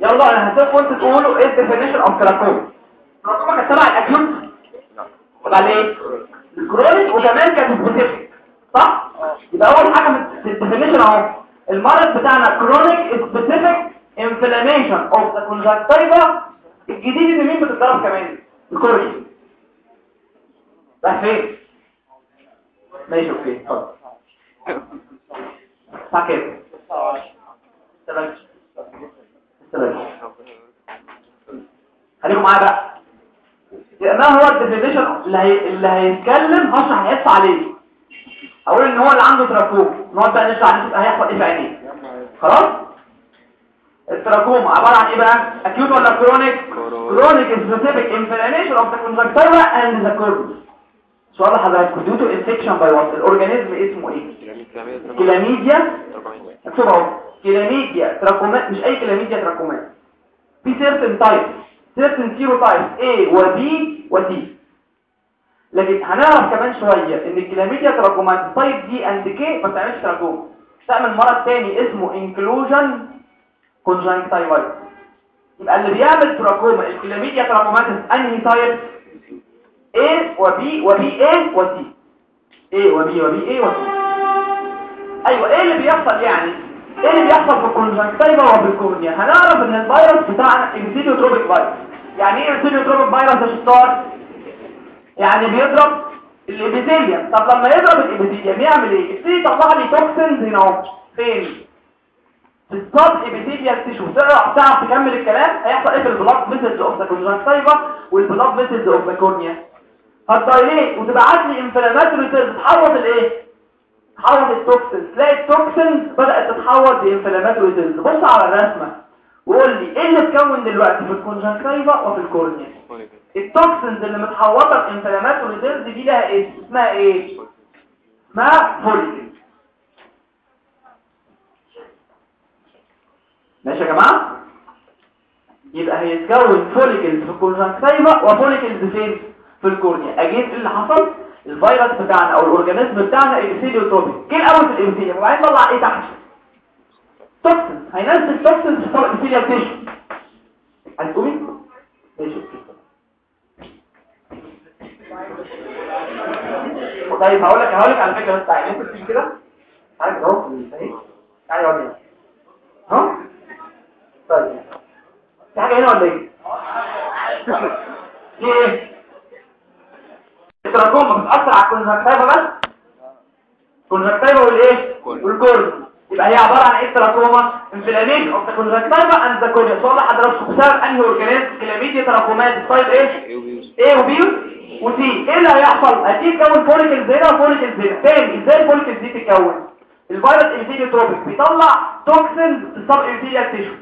يلا أنا هسيبكم أنتوا تقولوا إيه ال definition of trachoma trachoma كانت تبع ال acute. تبع الايه ال chronic وكمان كانت specific صح؟ يبقى أول حاجة في ال definition أهو. المرض بتاعنا chronic specific inflammation of the conjunctiva الجديد إن مين بتتضرب كمان؟ ال cornea راح فين ماشي okay اتفضل تمام تمام خليكم معايا بقى. ما هو ال definition اللي هي... اللي هيتكلم؟ هشرح هيقف عليه. هقول إن هو اللي عنده تراكوم نقعد بقى نشرح هيحصل إيه في عينيه؟ خلاص؟ التراكوما عبارة عن إيه بقى؟ acute ولا chronic chronic specific inflammation of the conjunctiva and the cornea سؤال لحضراتكم due to infection by what ال organism اسمه إيه؟ كلاميديا؟ اكتب أهو. Chlamydia trachomatis مش أي Chlamydia trachomatis في certain type certain serotype A و B و C لكن هنعرف كمان شوية إن ال Chlamydia trachomatis type D and K ما بتعملش تراكوم تعمل مرض تاني اسمه inclusion conjunctivitis يبقى اللي بيعمل تراكوما ال Chlamydia trachomatis انهي type A و B و B A و C. A و B و B A و C. أيوه إيه اللي بيحصل يعني؟ إيه اللي بيحصل في ال conjunctiva وفي ال cornea هنعرف إن الفيروس بتاعنا epitheliotropic virus. يعني إيه epitheliotropic virus يا شطار؟ يعني بيضرب ال epithelium. طب لما يضرب ال epithelium يعمل إيه؟ يبتدي يطلع لي toxins هنا أهو. فين؟ في ال subepithelial tissue تعرف تعرف تكمل الكلام؟ هيحصل إيه في ال blood vessels of the conjunctiva وال blood vessels of the cornea هت dilate وتبعت لي inflammatory cells تحوط الايه؟ تحوط ال toxins تلاقي ال toxins بدأت تتحول ب inflammatory cells بص على الرسمة وقول لي إيه اللي اتكون دلوقتي في ال conjunctiva وفي ال cornea ال toxins اللي متحوطة ب inflammatory cells دي لها إيه؟ اسمها إيه؟ اسمها follicle ماشي يا جماعة؟ يبقى هيتكون follicles في ال conjunctiva و follicles فين؟ في ال cornea. أجيب إيه اللي حصل الفيروس بتاعنا أو ال organism بتاعنا epitheliotropic جه الأول في ال epithelium وبعدين طلع إيه تحت؟ toxin هينزل toxin في ال subepithelial tissue هتقومي ماشي طيب هقول لك هقول لك على فكره بس. تعالى انت كده. عارف أهو أهي. تعالى اقعد هنا ها؟ طيب. في حاجة هنا ولا إيه؟ *laughs* إيه التراكوما بتاثر على ال conjunctiva بس؟ ال conjunctiva والإيه؟ وال cornea يبقى هي عبارة عن إيه ال trachoma inflammation of the conjunctiva and the cornea حضراتكم بسبب أنهي organism. Chlamydia trachomatis طيب إيه؟ A و B؟ و C. إيه اللي هيحصل؟ هتيجي تكون follicles هنا و follicles هنا تاني إزاي ال follicles دي تتكون؟ الفيروس epitheliotropic بيطلع toxin في ال subepithelial tissue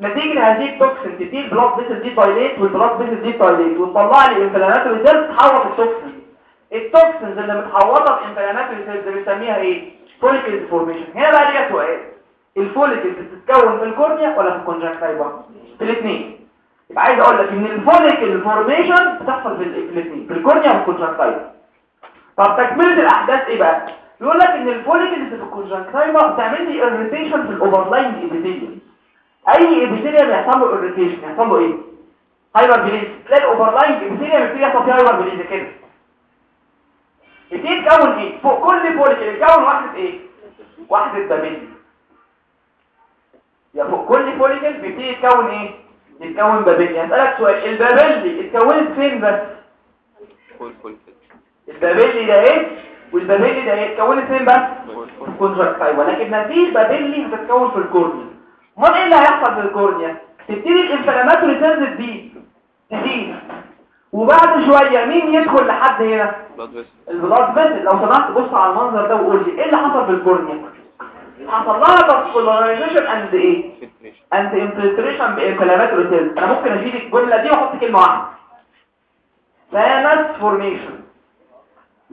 نتيجة هذه ال toxin تبتدي ال blood vessel دي dilate وال blood vessel دي dilate وتطلع لي inflammatory cells تحوط ال toxin ال toxins اللي متحوطة ب inflammatory cells بنسميها إيه؟ follicles formation هنا بقى ليها سؤال. ال follicles بتتكون في ال cornea ولا في ال conjunctiva في الاثنين. يبقى عايز أقول لك إن ال follicle formation بتحصل في الاثنين في ال cornea وال conjunctiva طب تكملة الأحداث إيه بقى؟ يقول لك إن ال follicles في ال conjunctiva بتعمل لي irritation في ال overlying epithelium أي epithelium يحصل له irritation يحصل له إيه؟ hyperplasia تلاقي ال overlying epithelium يبتدي يحصل فيه hyperplasia كده. يبتدي يتكون إيه؟ فوق كل follicle يتكون واحدة إيه؟ واحدة papillae يا فوق كل follicle بيبتدي يتكون إيه؟ يتكون papillae هسألك سؤال. ال papillae اتكونت فين بس؟ ال papillae ده إيه؟ وال papillae ده إيه؟ اتكونت فين بس؟ في ال conjunctiva لكن مفيش papillae هتتكون في ال cornea. امال إيه اللي هيحصل في ال cornea تبتدي ال inflammatory cells تزيد تزيد وبعد شوية مين يدخل لحد هنا ال blood vessel لو سمحت بص على المنظر ده وقول لي إيه اللي حصل في ال cornea حصل لها vascularization and إيه and infiltration ب inflammatory cells أنا ممكن اشيل الجمله دي واحط كلمه واحدة pannus formation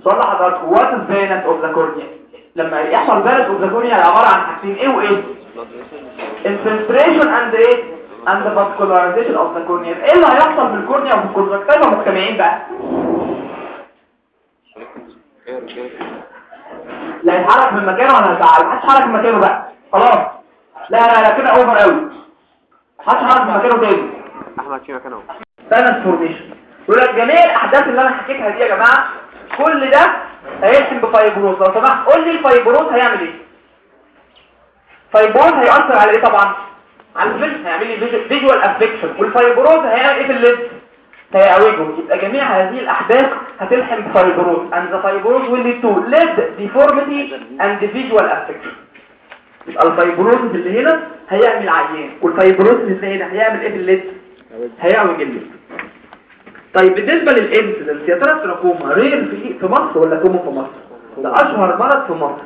صلح حضرتك what is pannus of the cornea لما يحصل the cornea عبارة عن حاجتين إيه وإيه؟ Infiltration and إيه and vascularization of the cornea. إيه اللي هيحصل في ال cornea وفي ال conjunctiva مجتمعين بقى. لا يتحرك من مكانه ولا هيزعل محدش يتحرك من مكانه بقى. خلاص. لا لا لا كده over قوي محدش يتحرك من مكانه تاني. أحمد في مكانه transformation يقول لك جميع الأحداث اللي أنا حكيتها دي يا جماعة كل ده هيرسم ب fibrosis لو سمحت قول لي ال fibrosis هيعمل إيه؟ fibrosis هيأثر على إيه طبعا؟ على ال vision هيعمل لي visual affection. وال fibrosis هيعمل إيه في ال lid هيعوجه يبقى جميع هذه الأحداث هتلحم ب fibrosis the fibrosis will lead to lid deformity and visual affection. يبقى ال fibrosis اللي هنا هيعمل عميان وال fibrosis اللي هنا هيعمل إيه في ال lid هيعوج ال lid طيب بالنسبة لل incidence يا ترى ال trachoma rare في في مصر ولا common في مصر؟ ده أشهر مرض في مصر.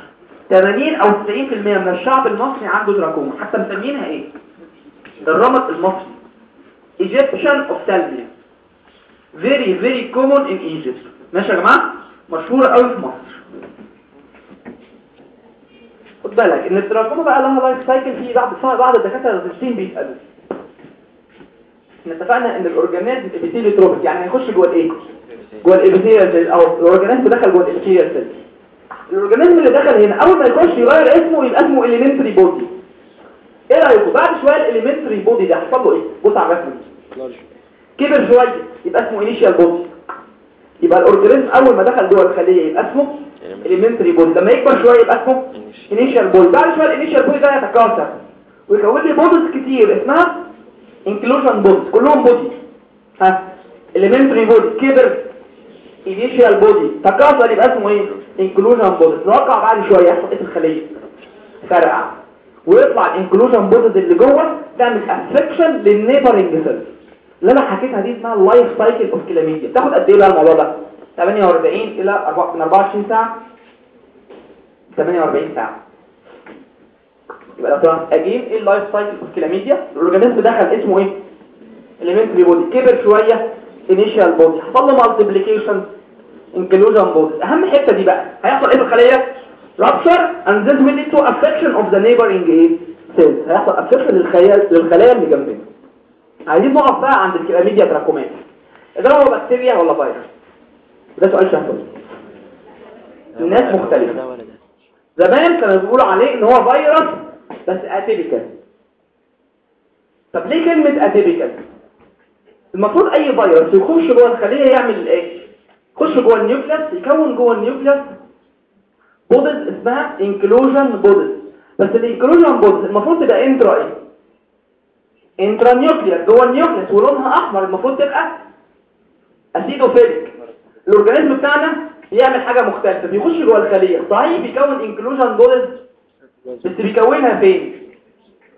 80 أو 90% من الشعب المصري عنده تراكوما حتى مسمينها ده الرمد المصري. Egyptian ophthalmia. Very very common in Egypt. ماشي يا جماعة؟ مشهورة قوي في مصر. خد بالك إن التراكوما بقى لها life cycle في بعض الدكاترة الروتين بيسالوا إحنا اتفقنا إن ال organism epitheliotropic يعني هيخش جوه الإيه؟ جوه الابيثيليال سيل أو الاورجانيزم دخل جوه الابيثيليال سيل الاورجانيزم اللي دخل هنا أول ما يخش يغير اسمه يبقى اسمه elementary body إيه رأيكم؟ بعد شوية ال elementary body ده هيحصل له إيه؟ بص على الرسمة. كبر شوية يبقى اسمه initial body يبقى ال organism أول ما دخل جوه الخلية يبقى اسمه elementary body لما يكبر شوية يبقى اسمه initial body بعد شوية ال initial body ده يتكاثر ويكون لي bodies كتير اسمها inclusion bodies كلهم body ها؟ elementary body كبر initial body تكاثر يبقى اسمه إيه؟ inclusion body نوقع بعد شوية يحصل إيه في الخليه فرقع. ويطلع ال inclusion bodies اللي جوه تعمل affection لل neighboring cells اللي أنا حكيتها دي اسمها ال life cycle of chlamydia بتاخد قد إيه بقى الموضوع ده؟ 48 إلى 4 من 24 ساعة. 48 ساعة. يبقى لو طبعا أجيب إيه ال life cycle of chlamydia ال organism دخل اسمه إيه؟ Elementary body كبر شوية. Initial body حصل له multiplication. Inclusion body أهم حتة دي بقى. هيحصل إيه في الخليه and this will lead to affection of the neighboring إيه cells. هيحصل affection للخلايا للخلايا اللي جنبنا. عايزين نقف بقى عند ال chlamydia trachomatis ده هو بكتيريا ولا فيروس؟ ده سؤال شفوي الناس مختلفة. زمان كانوا بيقولوا عليه إن هو فيروس بس atypical طب ليه كلمة atypical المفروض أي فيروس يخش جوه الخلية يعمل إيه؟ يخش جوه ال nucleus يكون جوه ال nucleus bodies اسمها inclusion bodies بس ال inclusion bodies المفروض تبقى intra إيه؟ intranuclear جوه ال nucleus ولونها أحمر المفروض تبقى acidophilic ال organism بتاعنا يعمل حاجة مختلفة بيخش جوه الخلية. صحيح بيكون inclusion bodies بس بيكونها فين؟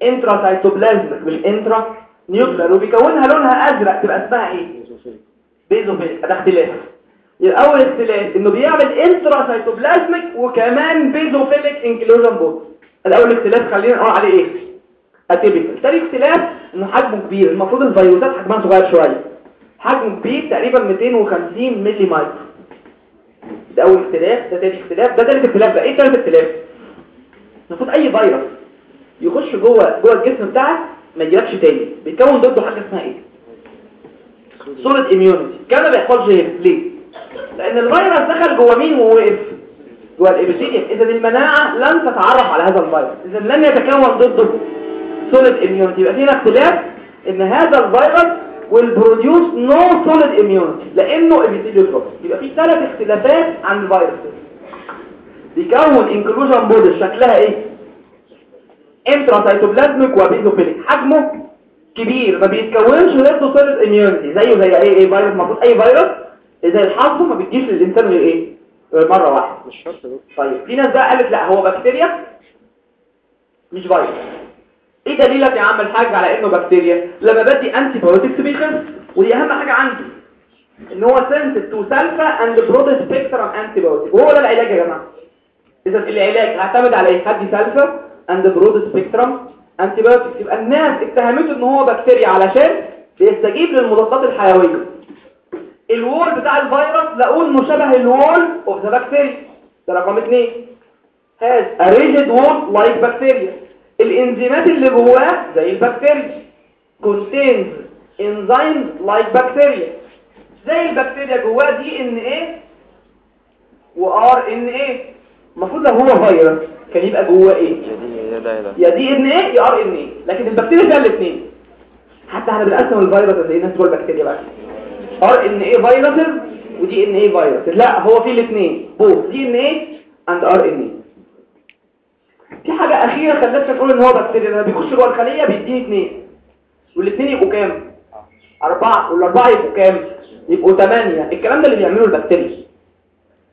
intracytoplasmic بدل ال intranuclear وبيكونها لونها أزرق تبقى اسمها إيه؟ basophilic ده اختلاف. الأول اختلاف إنه بيعمل intracytoplasmic وكمان basophilic inclusion bodies الأول اختلاف خلينا نقول عليه إيه؟ atypical تاني اختلاف إنه حجمه كبير. المفروض الفيروسات حجمها صغير شوية. حجمه كبير تقريبا 250 milli micro ده أول اختلاف. ده تاني اختلاف. ده تالت اختلاف. بقى إيه تالت اختلاف؟ المفروض أي فيروس يخش جوه جوه الجسم بتاعك ما يجيلكش تاني. بيتكون ضده حاجة اسمها إيه؟ solid immunity الكلام ده ما بيحصلش هنا. ليه؟ لأن الفيروس دخل جوه مين ووقف جوه ال epithelium إذا المناعة لن تتعرف على هذا الفيروس. إذا لن يتكون ضده solid immunity يبقى فينا اختلاف إن هذا الفيروس will produce no solid immunity. لأنه epithelial يبقى في ثلاث اختلافات عن الفيروس. بيكون inclusion body شكلها إيه؟ intracytoplasmic و basophilic. حجمه كبير ما بيتكونش ضده solid immunity. زيه زي اي اي فيروس؟ المفروض أي فيروس زي الحصبة ما بتجيش للإنسان غير إيه؟ غير مرة واحدة. مش شرط طيب في ناس بقى قالت لا هو بكتيريا مش فيروس. إيه دليلك يا عم الحاج على إنه بكتيريا؟ لما بدي antibiotics بيخف ودي أهم حاجة عندي. إن هو sensitive to sulfa and broad spectrum antibiotic وهو ده العلاج يا جماعة. إذا العلاج هيعتمد على إيه هدي sulfa and broad spectrum antibiotic يبقى الناس اتهمته إن هو بكتيريا علشان بيستجيب للمضادات الحيوية. ال wall بتاع الفيروس لقوه أنه شبه ال wall of the bacteria ده رقم اثنين a rigid wall like bacteria. الإنزيمات اللي جواه زي البكتيريا. Contains enzymes like bacteria. زي البكتيريا جواه DNA؟ و RNA؟ المفروض لو هو فيروس كان يبقى جواه إيه؟ يا دي يا دي إن إيه؟ يا آر إن إيه. لكن البكتيريا فيها الاثنين حتى إحنا بنقسم الفيروس زي الناس جوه البكتيريا بقى RNA virus و DNA virus لا هو في الاثنين بوث. دي إن إيه اند آر إن إيه. في حاجة أخيرة خلتنا تقول إن هو بكتيريا. لما بيخش جوه الخلية بيديني اثنين والاثنين يبقوا كام؟ أربعة. والأربعة يبقوا كام؟ يبقوا ثمانية الكلام ده اللي بيعمله البكتيريا.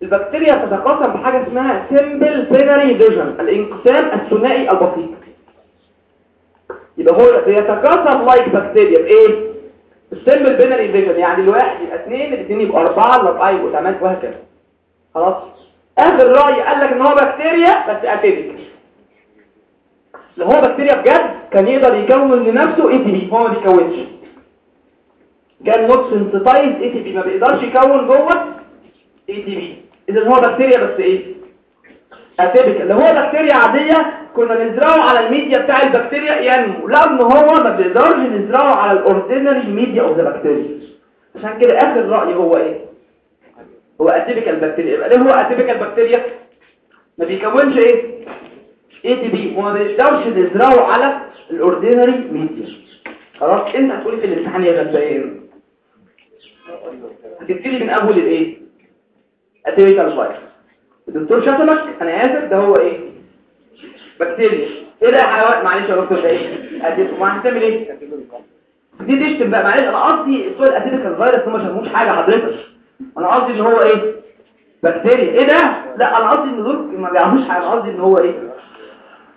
البكتيريا تتقاسم بحاجة اسمها simple binary fission الانقسام الثنائي البسيط. يبقى هو بيتقاسم like bacteria بإيه؟ ال simple binary fission يعني الواحد يبقى اثنين الاثنين يبقوا أربعة الأربعة يبقوا ثمانية وهكذا. خلاص؟ آخر رأي قال لك إن هو بكتيريا بس atypical لو هو بكتيريا بجد كان يقدر يكون لنفسه ATP هو ما بيكونش. كان نوت سنسيتايز ATP ما بيقدرش يكون جوه اي تي بي إذا هو بكتيريا بس إيه؟ atypical لو هو بكتيريا عادية كنا نزرعه على الميديا بتاع البكتيريا ينمو لأن هو ما بيقدرش نزرعه على ال ordinary media of the bacteria. عشان كده آخر رأي هو إيه؟ هو atypical bacteria يبقى ليه هو atypical bacteria ما بيكونش إيه؟ ATP وما بيقدرش نزرعه على ال ordinary media. خلاص؟ إنت هتقولي في الامتحان يا غلبان. هتبتدي من أول الإيه؟ atypical virus الدكتور شتمك؟ أنا آسف ده هو إيه؟ بكتيريا. إيه ده يا حيوان؟ معلش يا دكتور ده إيه؟ اديته ما هتعمل إيه؟ دي تشتم بقى. معلش أنا قصدي السؤال ال atypical virus هم ما شافوش حاجة حضرتك. أنا قصدي إن هو إيه؟ بكتيريا. إيه ده؟ لا أنا قصدي إن دول ما بيعملوش حاجة. قصدي إن هو إيه؟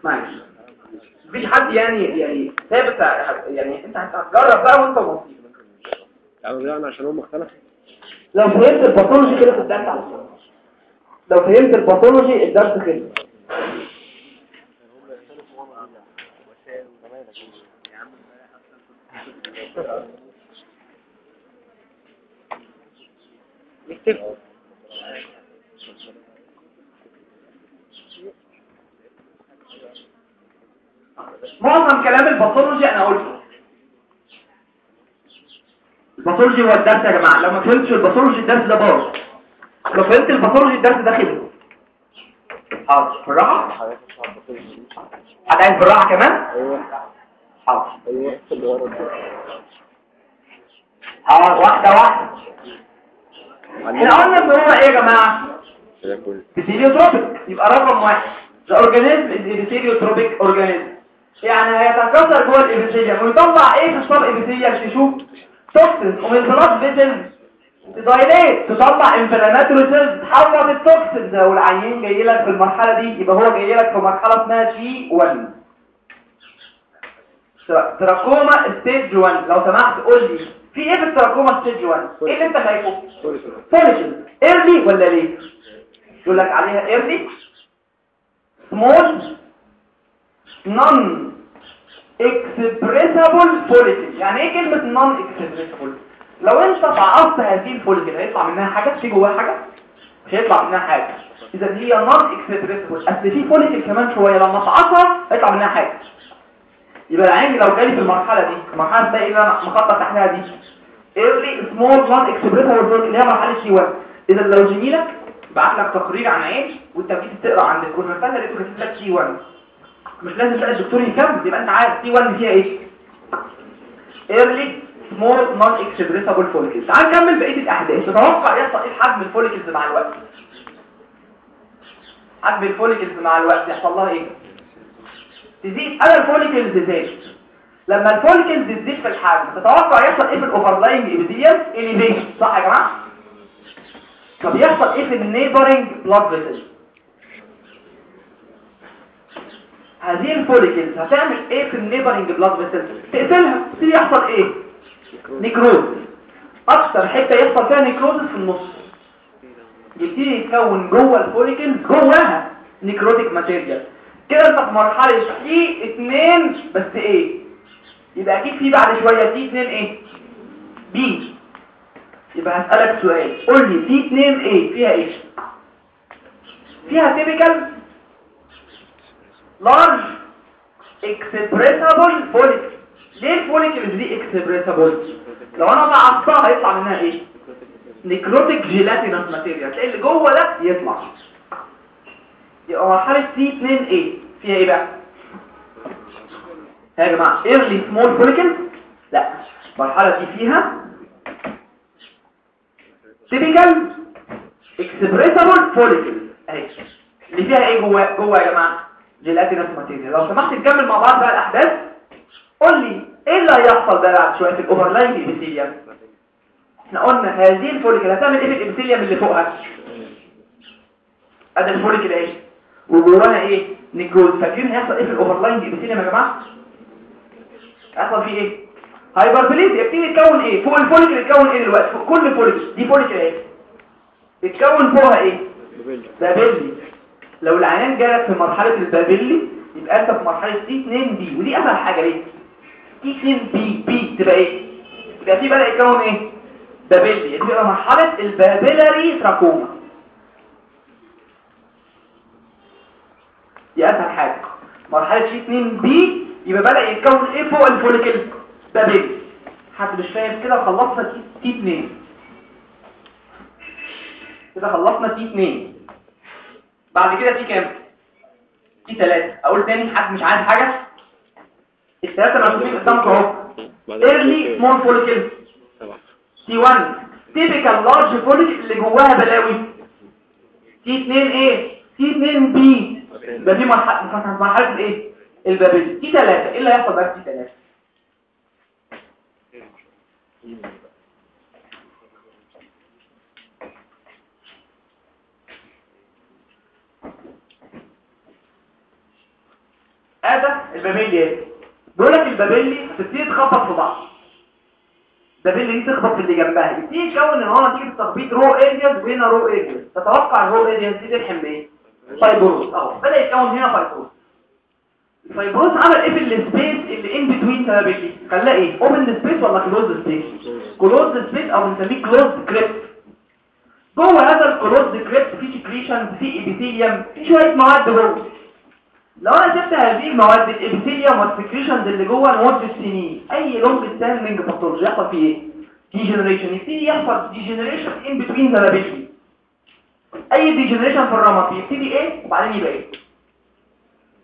معلش. مفيش حد يعني يعني ثابت يعني أنت هتجرب بقى وأنت يعني يعني عشان هم اختلفوا لو فهمت ال pathology كده في الدرس على. لو فهمت ال pathology الدرس خلص نكتب معظم كلام ال pathology أنا قلته ال pathology هو الدرس يا جماعة. لو ما فهمتش ال pathology الدرس ده باظ. لو فهمت ال pathology الدرس ده خلص. حاضر. بالراحة. حد عايز بالراحة كمان؟ أيوه. حاضر. أيوه. حاضر واحدة واحدة. إحنا قلنا ان هو إيه يا جماعة؟ epitheliotrophic يبقى رقم واحد. Is epitheliotrophic organism. يعني هيتكاثر جوه ال epithelium ويطلع إيه في ال sub epithelium تشوف toxin ومن blood vessel ت dilate تطلع inflammatory cells تحول ال toxin ده والعيان جاي لك في المرحلة دي. يبقى هو جاي لك في مرحلة اسمها T 1 trachoma stage 1 لو سمحت قول لي في إيه في ال trachoma stage 1 إيه اللي أنت شايفه؟ follicle early ولا ليه يقول لك عليها early small non expressible follicle يعني إيه كلمة non expressible لو أنت فعصت هذه ال follicle هيطلع منها حاجة؟ في جواها حاجة؟ مش هيطلع منها حاجة. إذا هي non expressible أصل في follicle كمان شوية لما تفعصها هيطلع منها حاجة. يبقى العيان لو جالي في المرحلة دي المرحله الثانية اللي أنا مخطط تحتها دي؟ Early small non expressible follicle اللي هي مرحلة T 1 إذا لو زميلك بعت لك تقرير عن عيان وأنت جيت تقرأ عند الكورنفال لقيته كاتب لك T 1 مش لازم بقى الدكتور يكمل يبقى أنت عارف T 1 فيها إيه؟ early small non expressible follicles. تعال نكمل بقية الأحداث. تتوقع يحصل إيه حجم ال follicles مع الوقت. حجم ال follicles مع الوقت يحصل لها إيه؟ تزيد. أنا ال follicles زادت لما ال follicles تزيد في الحجم تتوقع يحصل إيه في ال overlying epithelium elevation صح يا جماعة؟ طب يحصل إيه في ال neighboring blood vessel هذه ال follicles هتعمل إيه في ال neighboring blood vessel تقتلها تبتدي يحصل إيه؟ necrosis أكتر حتة يحصل فيها necrosis في النص. يبتدي يتكون جوه ال follicles جواها necrotic material. كده انت في مرحلة T 2 بس A؟ يبقى أكيد في بعد شوية T 2 إيه؟ B يبقى هسألك سؤال. قول لي T 2 A؟ فيها إيه؟ فيها typical large expressible follicle ليه ال follicle دي expressible لو أنا فعصتها هيطلع منها إيه necrotic gelatinous material تلاقي اللي جوه ده يطلع. يبقى مرحله T 2 A فيها إيه بقى؟ يا جماعة early small follicle لا. المرحله دي فيها typical expressible follicle أهي. اللي فيها إيه جوه؟ جوه يا جماعة؟ gelatinous material لو سمحت نكمل مع بعض بقى الأحداث. قول لي إيه اللي هيحصل بقى بعد شوية ال overlying epithelium إحنا قلنا هذه ال follicle هتعمل إيه في ال epithelium اللي فوقها؟ أدي ال follicle اهي وجواها إيه؟ necrosis. فاكرين هيحصل إيه في ال overlying epithelium يا جماعة؟ هيحصل فيه إيه؟ hyperplasia يبتدي يتكون إيه؟ فوق ال follicle يتكون إيه دلوقتي؟ فوق كل follicle دي follicle اهي يتكون فوقها إيه؟ papillae لو العيان جالك في مرحلة ال papillae يبقى انت في مرحلة T 2 B ودي أسهل حاجة ليه؟ T 2 B B تبقى إيه؟ يبقى في بدأ يتكون إيه؟ papillae تبقى مرحلة ال papillary trachoma. دي أسهل حاجة. مرحلة T 2 B يبقى بدأ يتكون إيه فوق ال follicle papillae حد مش فاهم كده؟ خلصنا T 2 كده خلصنا T 2 بعد كده في كام؟ في ثلاثة أقول تاني حد مش عارف حاجة؟ الثلاثة مرسومين قدامك أهو. early small follicle. T1 typical large follicle اللي جواها بلاوي. T2 إيه T2 B. يبقى دي مرحلة مرحلة الايه البابل. T3 إيه اللي هيحصل بقى في T3 هذا ال papillae إيه؟ بيقول لك ال papillae هتبتدي تخبط في بعض. ال papillae دي تخبط في اللي جنبها. يبتدي يكون ان هو نتيجه تخبيط raw areas وهنا raw areas تتوقع ال raw areas دي تلحم بايه fibrosis أهو بدأ يتكون هنا fibrosis ال fibrosis عمل إيه في ال space اللي in between papillae خلاه إيه؟ open space ولا closed space closed space أو بنسميه closed crypt جوه هذا ال closed crypt في secretion في epithelium في شوية مواد جوه لو أنا سبت هذه المواد ال epithelium وال secretions اللي جوه لمده سنين أي long standing pathology يحصل فيه إيه degeneration يبتدي يحصل degeneration in between the papillae أي degeneration في الرمط يبتدي إيه وبعدين يبقى إيه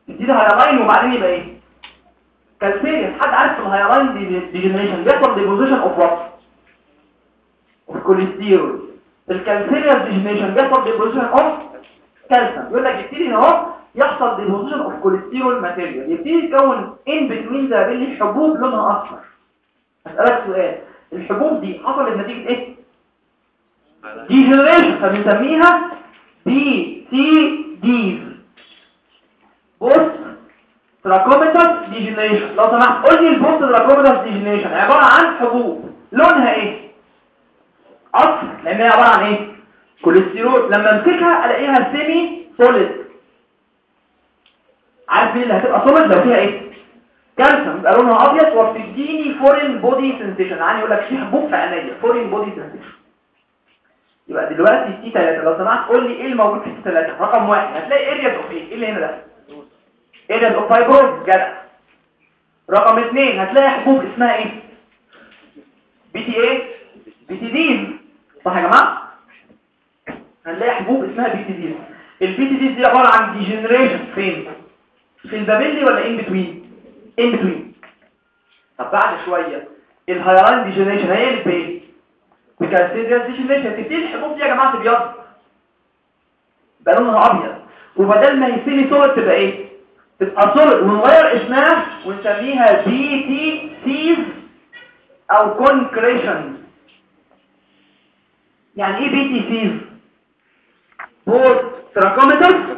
يبتدي hyaline وبعدين يبقى إيه calcareous حد عارف ال hyaline degeneration بيحصل deposition of what of cholesterol ال calcareous degeneration بيحصل deposition of كالسيوم يقول لك يبتدي هنا أهو. يحصل deposition of cholesterol material يبتدي يتكون in between the papillae حبوب لونها أصفر. أسألك سؤال. الحبوب دي حصلت نتيجه إيه degeneration فبنسميها PTDs post trachomatous degeneration لو سمحت قول لي ال post trachomatous degeneration عبارة عن حبوب. لونها إيه؟ أصفر. لأن هي عبارة عن إيه؟ كوليسترول لما أمسكها ألاقيها semi solid عارف إيه اللي هتبقى solid لو فيها إيه؟ كالسيوم يبقى لونها أبيض وبتديني foreign body sensation يعني يقول لك في حبوب في عينيا. foreign body sensation يبقى دلوقتي T 3 لو سمحت قول لي إيه الموجود في T 3 رقم واحد. هتلاقي areas of إيه؟ إيه اللي هنا ده؟ areas of fibrosis جدع. رقم اثنين هتلاقي حبوب اسمها إيه؟ PT إيه PTD صح يا جماعة؟ هنلاقي حبوب اسمها PTD ال PTD دي عبارة عن degeneration فين؟ في ال papillae ولا in between in between طب بعد شوية ال hyaline degeneration هيقلب بايه ب calcareous degeneration تبتدي الحبوب دي يا جماعة تبيض. بقى لونها أبيض. وبدل ما هي semi solid تبقى إيه؟ تبقى solid ونغير اسمها ونسميها PTCs أو concretion يعني إيه PTCs post trachomatous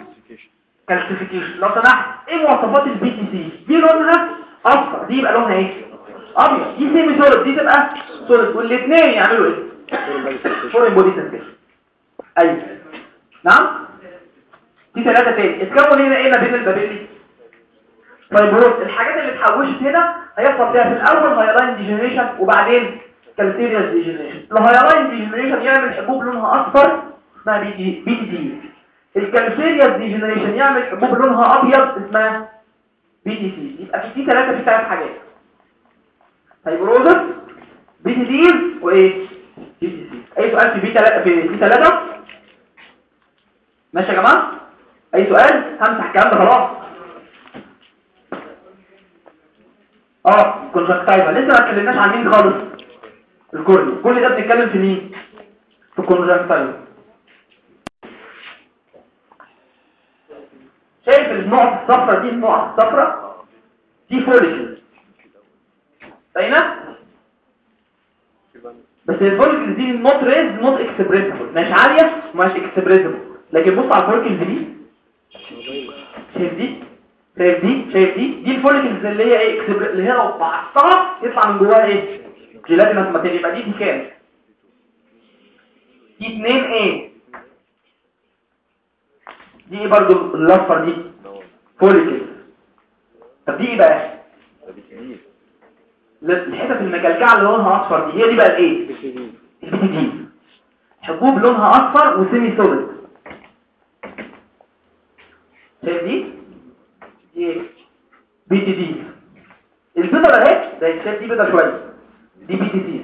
calcification لو سمحت. إيه مواصفات ال PTC دي لونها أصفر دي يبقى لونها إيه؟ أبيض. دي semi solid دي تبقى solid والاثنين يعملوا إيه؟ foreign body sensation أيوه. نعم؟ T ثلاثة تاني. اتكون هنا إيه ما بين ال papillae fibrosis الحاجات اللي اتحوشت هنا هيحصل فيها في الأول hyaline degeneration وبعدين calcareous degeneration ال hyaline degeneration يعمل حبوب لونها أصفر اسمها PTD ال calcareous degeneration يعمل حبوب لونها أبيض اسمها PTC يبقى في T ثلاثة في ثلاث حاجات. fibrosis PTD وايه PTC أي سؤال في T ثلاثة في ثلاثة ماشي يا جماعة؟ أي سؤال؟ همسح الكلام ده خلاص. آه conjunctiva لسه ما اتكلمناش عن مين خالص؟ ال cornea كل ده بنتكلم في مين؟ في ال conjunctiva شايف النقط الصفراء دي النقط الصفراء دي follicle باينه بس ال follicle دي not raised not expressible مش عاليه ومش expressible لكن بص على ال follicle دي. شايف دي؟ شايف دي؟ شايف دي؟ دي ال follicles اللي هي إيه. اللي هي لو بعصتها يطلع من جواها إيه؟ gelatinous material يبقى دي T كام؟ T 2 إيه؟ دي برضو الاصفر دي. follicle طب دي إيه بقى؟ الحتت المكلكعه اللي لونها أصفر دي هي دي بقى الإيه؟ ال PTD حبوب لونها أصفر و semi solid. شايف دي؟ دي PTD البيضة اهي ده شايف دي بيضة شوية. دي PTC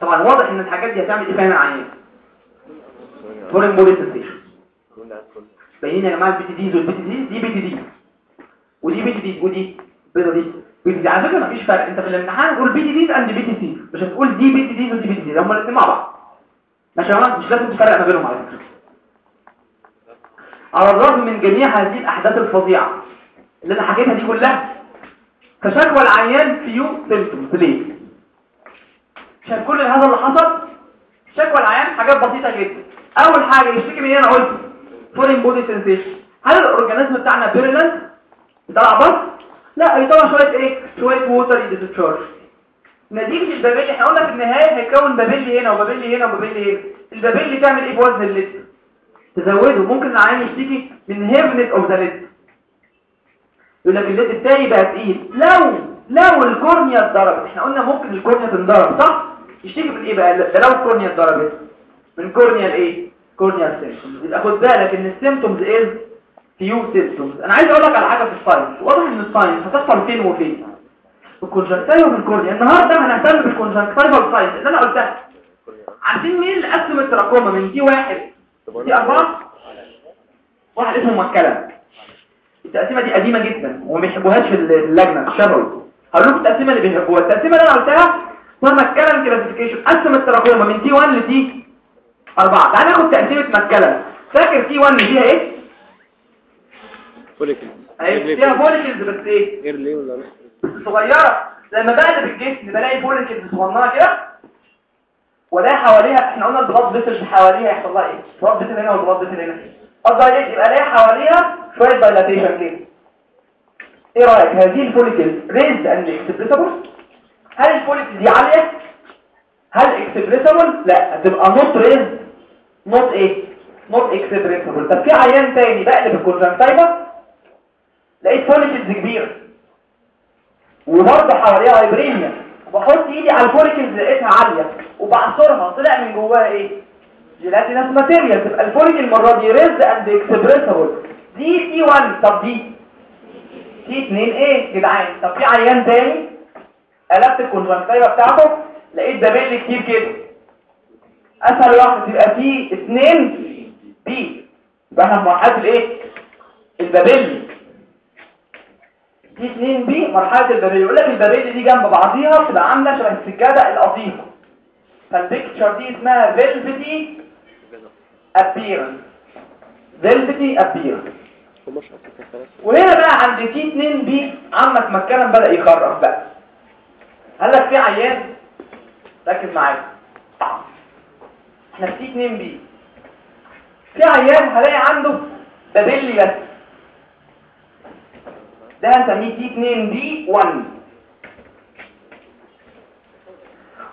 طبعا واضح إن الحاجات دي هتعمل إيه فعلا عيان foreign body sensation باينين يا جماعة ال PTDs وال PTCs دي PTC ودي بي تي دي ودي البيضه دي بي تي دي على فكره مفيش فرق انت في الامتحان تقول بي تي ديز اند بي تي سي مش هتقول دي بي تي ديز ودي بي تي دي هما الاثنين مع بعض ماشي يا جماعة مش لازم تفرق ما بينهم على فكره على الرغم من جميع هذه الاحداث الفظيعه اللي أنا حكيتها دي كلها فشكوى العيان few symptoms ليه عشان كل هذا اللي حصل شكوى العيان حاجات بسيطه جدا اول حاجة يشتكي من إيه أنا قلت foreign body sensation هل ال organism بتاعنا virulent بتاع pus لا هيطلع شوية إيه؟ شوية watery discharge نتيجه ال papillae. إحنا قلنا في النهاية هيكون papillae هنا و papillae هنا و papillae هنا. ال papillae تعمل إيه بوزن ال lid؟ تزوده. ممكن العيان يشتكي من heaviness of the lid يقول لك ال lid التاني بقى تقيل. لو لو ال cornea اتضربت. إحنا قلنا ممكن ال cornea تنضرب صح؟ يشتكي من إيه بقى؟ ده لو ال cornea اتضربت. من cornea لإيه؟ cornea symptoms يبقى خد بالك إن ال symptoms is few symptoms أنا عايز أقول لك على حاجة في ال signs. واضح إن ال signs هتحصل فين وفين. في ال conjunctiva وفي ال cornea. النهارده هنهتم بال conjunctiva وال signs اللي أنا قلتها. عارفين مين اللي قسم التراكوما من T واحد؟ T أربعة؟ واحد اسمه MacCallan التقسيمة دي قديمة جدا وما بيحبوهاش اللجنة الشبوي هقول لكم التقسيمة اللي بيحبوها. التقسيمة اللي أنا قلتها اسمها MacCallan classification قسم التراكوما من T 1 ل T 4 تعال ناخد تقسيمة MacCallan فاكر T 1 فيها إيه؟ follicle اهي فيها follicles بس إيه؟ early ولا لأ؟ صغيرة. لما بقلب الجسم بلاقي فوليكلز صغننة كده. ولا حواليها إحنا قلنا ال blood vessels حواليها يحصل لها إيه؟ blood vessel هنا وال blood vessel هنا. قصدي إيه يبقى الاقي حواليها شوية dilatation كده. إيه رأيك؟ هذه ال follicles raised and expressible هل ال follicles دي عالية؟ هل expressible لا هتبقى not raised not إيه؟ not expressible طب في عيان تاني بقلب ال conjunctiva لقيت follicles كبيرة. وبرضه حواليها hyperemia وبحط إيدي على ال follicles لقيتها عالية. وبعصرها طلع من جواها إيه؟ gelatinous material. تبقى ال follicle المرة دي raised and expressible دي T 1 طب دي. T 2 A يا جدعان. طب في عيان تاني؟ قلبت ال conjunctiva بتاعته. لقيت papillae كتير كده. اسهل واحد يبقى T 2 B يبقى إحنا في مرحلة الايه؟ ال papillae. T 2 B مرحلة ال papillae. يقول لك ال papillae دي جنب بعضيها بتبقى عاملة شبه السجاده القطيفه فال picture دي اسمها velvety appearance velvety appearance وهنا بقى عند T 2 B عمك مكرم بدأ يخرف بقى. قال لك في عيان؟ ركز معايا. إحنا في T 2 B في عيان هلاقي عنده papillae بس. ده هنسميه T 2 B 1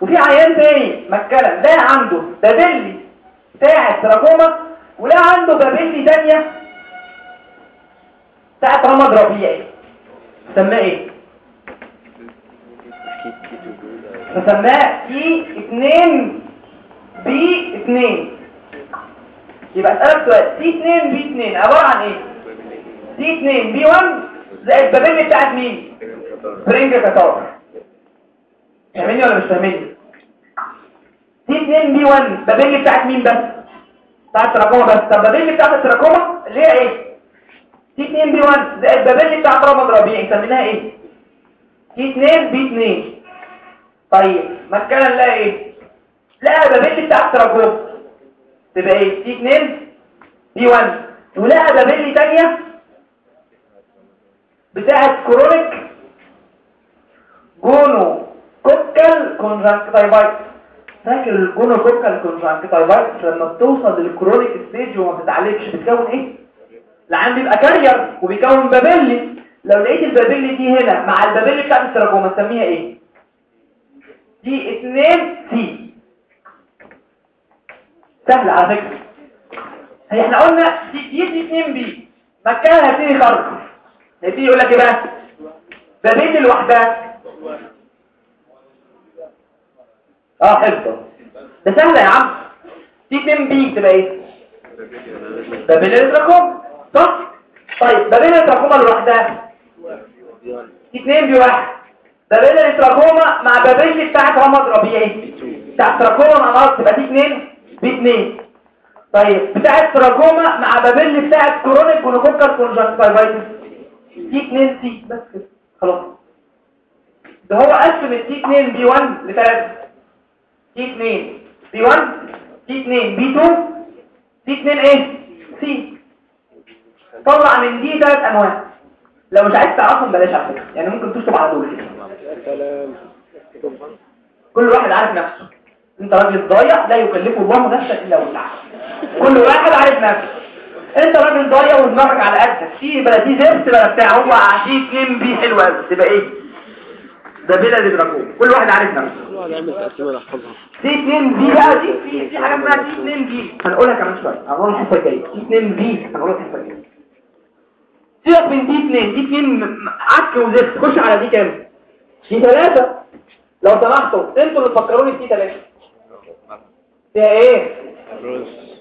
وفي عيان تاني MacCallan ده عنده papillae بتاعت تراكوما ولا عنده papillae تانية بتاعت رمض ربيعي. سماه إيه؟ فسماه T 2 B 2 يبقى اسألك سؤال T 2 B 2 عبارة عن إيه T 2 B 1 زائد papillae بتاعت مين spring catarrh فاهمني ولا مش فاهمني T 2 B 1 papillae بتاعت مين بس بتاعت التراكوما بس طب papillae بتاعت التراكوما اللي هي إيه T 2 B 1 زائد papillae بتاعت رمض ربيعي سميناها إيه T 2 B 2 طيب مكانا نلاقي إيه لا papillae بتاعت التراكوما تبقى إيه؟ تي 2 بي 1 ولقى papillae تانية؟ بتاعت chronic gonococcal conjunctivitis فاكر ال gonococcal conjunctivitis لما بتوصل لل chronic stage وما بتتعالجش بتكون إيه؟ العيان بيبقى carrier وبيكون papillae لو لقيت ال papillae دي هنا مع ال papillae بتاعت التراكوما نسميها إيه؟ T 2 C. سهل على فكرة. هي إحنا قلنا دي دي, دي 2 بي. مكانها هتيجي خرج هتيجي يقول لك إيه بقى؟ بابلي لوحدها آه حفظه ده سهله يا عم. دي 2 بي تبقى إيه؟ بابلي التراكوما صح؟ طيب بابلي التراكوما لوحدها دي 2 بي 1 بابلي التراكوما مع بابلي بتاعت رمض ربيعي. بتاعت التراكوما مع بعض تبقى T 2 B 2 طيب بتاعت تراكوما مع papillae بتاعت chronic gonococcal conjunctivitis T 2 C بس كده. خلاص. ده هو قسم ال T 2 B 1 لثلاثه T 2 B 1 T 2 B 2 T 2 إيه؟ C. طلع من دي ثلاث أنواع. لو مش عايز تعرفهم بلاش على فكرة. يعني ممكن تشطب على دول كل واحد عارف نفسه. انت راجل ضايع لا يكلف الله نفسا إلا وسعها. كل واحد عارف نفسه. انت راجل ضايع ودماغك على قدك. في بلا دي زفت بلا بتاع. هو عشيك اتنين بي حلوة. قوي تبقى إيه؟ ده بلا دي دراكون كل واحد عارف نفسه. في 2 بي بقى. دي في في حاجة اسمها في 2 بي هنقولها كمان شوية. هنقولها الحصه الجاية. في 2 بي هنقولها الحصه الجاية. سيبك من دي 2 دي 2 عك وزفت. خش على دي كام؟ دي 3 لو سمحتوا. أنتوا اللي تفكروني في 3 فيها إيه؟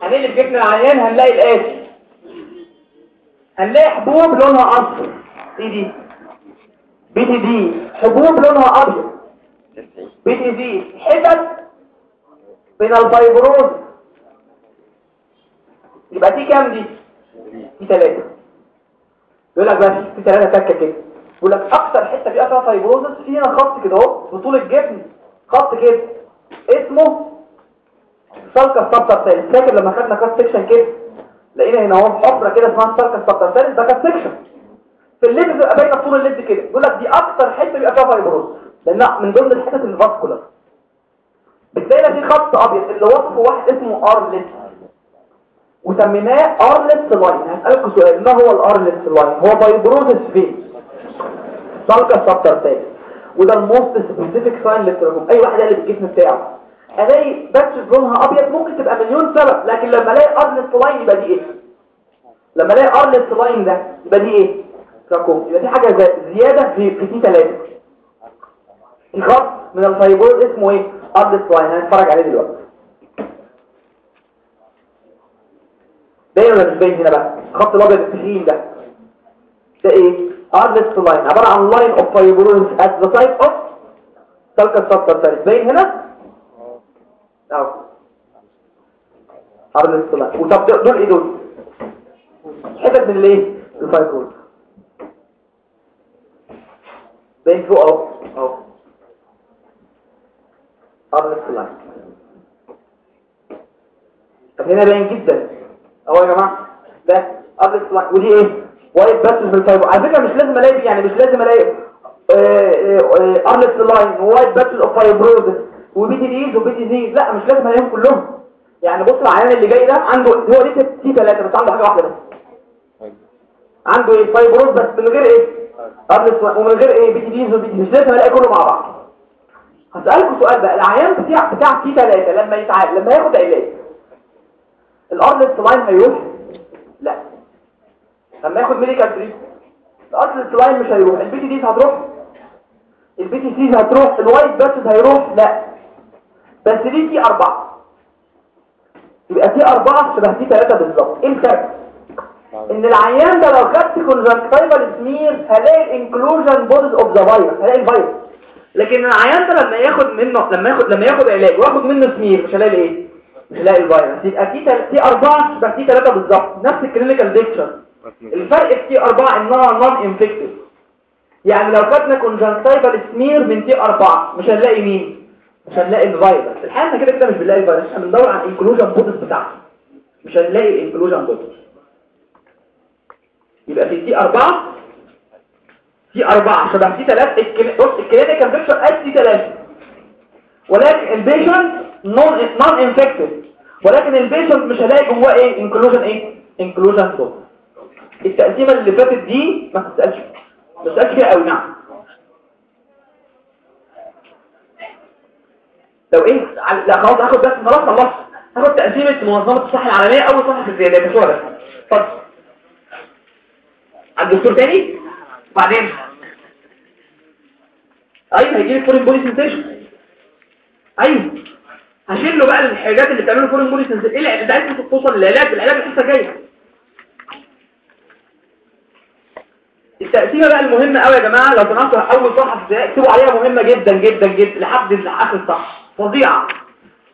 هنقلب جبن العيان هنلاقي الآتي هنلاقي حبوب لونها أصفر إيه دي؟ بي تي دي. حبوب لونها أبيض. بي تي دي. حتت بين الفيبروز. يبقى دي كام دي؟ دي ثلاثة يقول لك بس في ثلاثة تكة كده. يقول لك أكتر حتة فيها فيها فيبروزس فيها خط كده أهو بطول الجبن. خط كده. اسمه ستابتر سيلز فاكر لما خدنا كاست سيكشن كده؟ لقينا هنا اهو حفرة كده اسمها ستابتر سيلز ده كاست سيكشن في الليد بيبقى باينة طول الليد كده. يقول لك دي أكتر حتة بيبقى فيها فايبروز لانها من ضمن الحتت الفاسكولار بتلاقي في خط أبيض اللي وصفه واحد اسمه ارلس وسميناه Arlt's line هسالكم سؤال. ما هو ال Arlt's line هو fibrosis فين؟ subtarsalis وده ال most specific sign للتراكوما. أي واحد قال الجسم بتاعه. ألاقي patch لونها أبيض ممكن تبقى مليون سبب لكن لما ألاقي Arlt's line يبقى دي إيه؟ لما ألاقي Arlt's line ده يبقى دي إيه؟ تراكوما يبقى دي حاجة زي- زيادة في في T 3 الخط من ال fibrosis اسمه إيه؟ Arlt's line هنتفرج عليه دلوقتي. باين ولا مش باين هنا بقى؟ الخط الأبيض التخين ده. ده إيه؟ Arlt's line عبارة عن line of fibrosis at the site of sulcus subtarsalis باين هنا؟ اهو Arlt's line وطب دول إيه دول؟ حتت من الإيه؟ ال fibrosis باين فوق أهو. أهو. Arlt's line طب هنا باين جدا. أهو يا جماعة. ده Arlt's line ودي إيه؟ white patch of fibrosis على فكرة مش لازم ألاقي يعني مش لازم ألاقي Arlt's line و white patch of fibrosis و PTDs و PTDs لا مش لازم ألاقيهم كلهم. يعني بص العيان اللي جاي ده عنده هو ليه T 3 بس عنده حاجة واحدة بس. عنده إيه؟ fibrosis بس من غير إيه؟ Arlt's ومن غير إيه؟ PTDs و P مش لازم ألاقي كله مع بعض. هسألكم سؤال بقى العيان بتاع بتاع T 3 لما يتعالج لما ياخد علاج ال Arlt's line هيروح لا. لما ياخد medical treatment ال Arlt's line مش هيروح. ال PTDs هتروح؟ ال PTDs هتروح؟ ال white patch هيروح؟ لا. بس دي T أربعة؟ يبقى T أربعة شبه T ثلاثة بالظبط. إيه الفرق؟ إن العيان ده لو خدت conjunctival smear هلاقي ال inclusion bodies of the virus هلاقي الفيروس لكن العيان ده لما ياخد منه لما ياخد لما ياخد علاج وياخد منه سمير مش هلاقي إيه؟ مش هلاقي الفيروس يبقى تل- تي أربعة شبه تي ثلاثة بالظبط. نفس ال clinical picture الفرق في أربعة انها non infective يعني لو خدنا conjunctival smear من T 4 مش هنلاقي مين؟ مش هنلاقي الفيروس. الحقيقة إحنا كده كده مش بنلاقي الفيروس. إحنا بندور على ال inclusion bodies بتاعته مش هنلاقي ال inclusion bodies يبقى في T 4 T 4 شبه T 3 ال clini... بص ال clinical picture قد T 3 ولكن ال patient non non infective ولكن ال patient مش هلاقي جواه إيه؟ inclusion إيه؟ inclusion bodies التقسيمة اللي فاتت دي ما تسالش ما تسالش فيها قوي. نعم. لو إيه لا خلاص هاخد بس خلاص خلصت هاخد تقسيمه منظمة الصحة العالمية اول صفحه في الزيادات مش بس اتفضل. عند الدكتور تاني؟ بعدين. أيوه هيجي لك foreign body sensation أيوه. هشيل له بقى الحاجات اللي بتعمله foreign body sensation إيه انت عايز توصل للعلاج العلاج الحصه الجايه التقسيمة بقى المهمة قوي يا جماعة. لو سمحتوا أول صفحة في اكتبوا عليها مهمة جدا جدا جدا لحد اخر الصفحة. فظيعه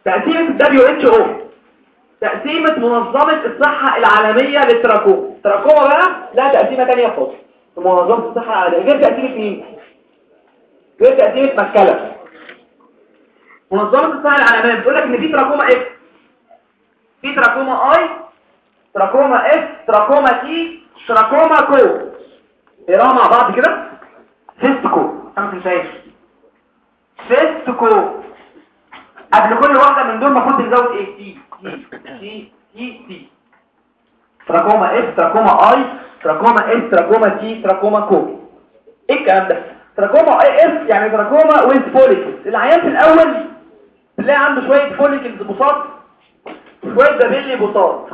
تقسيمه ال WHO تقسيمة منظمة الصحة العالمية للتراكوما التراكوما بقى لها تقسيمة تانية خالص. منظمة الصحة العالمية. غير تقسيمة مين؟ غير تقسيمة MacCallan. منظمة الصحة العالمية. بتقول لك إن في تراكوما F. في تراكوما I. تراكوما F. تراكوما T. تراكوما CO. اقراها مع بعض كده. FISTCO. أنا ما تنساش FISTCO. قبل كل واحدة من دول المفروض نزود إيه؟ T T T T تراكوما F تراكوما I تراكوما S تراكوما T تراكوما CO. إيه الكلام ده؟ تراكوما I F يعني trachoma with follicles العيان في الأول تلاقي عنده شوية follicles بساط شوية papillae بساط.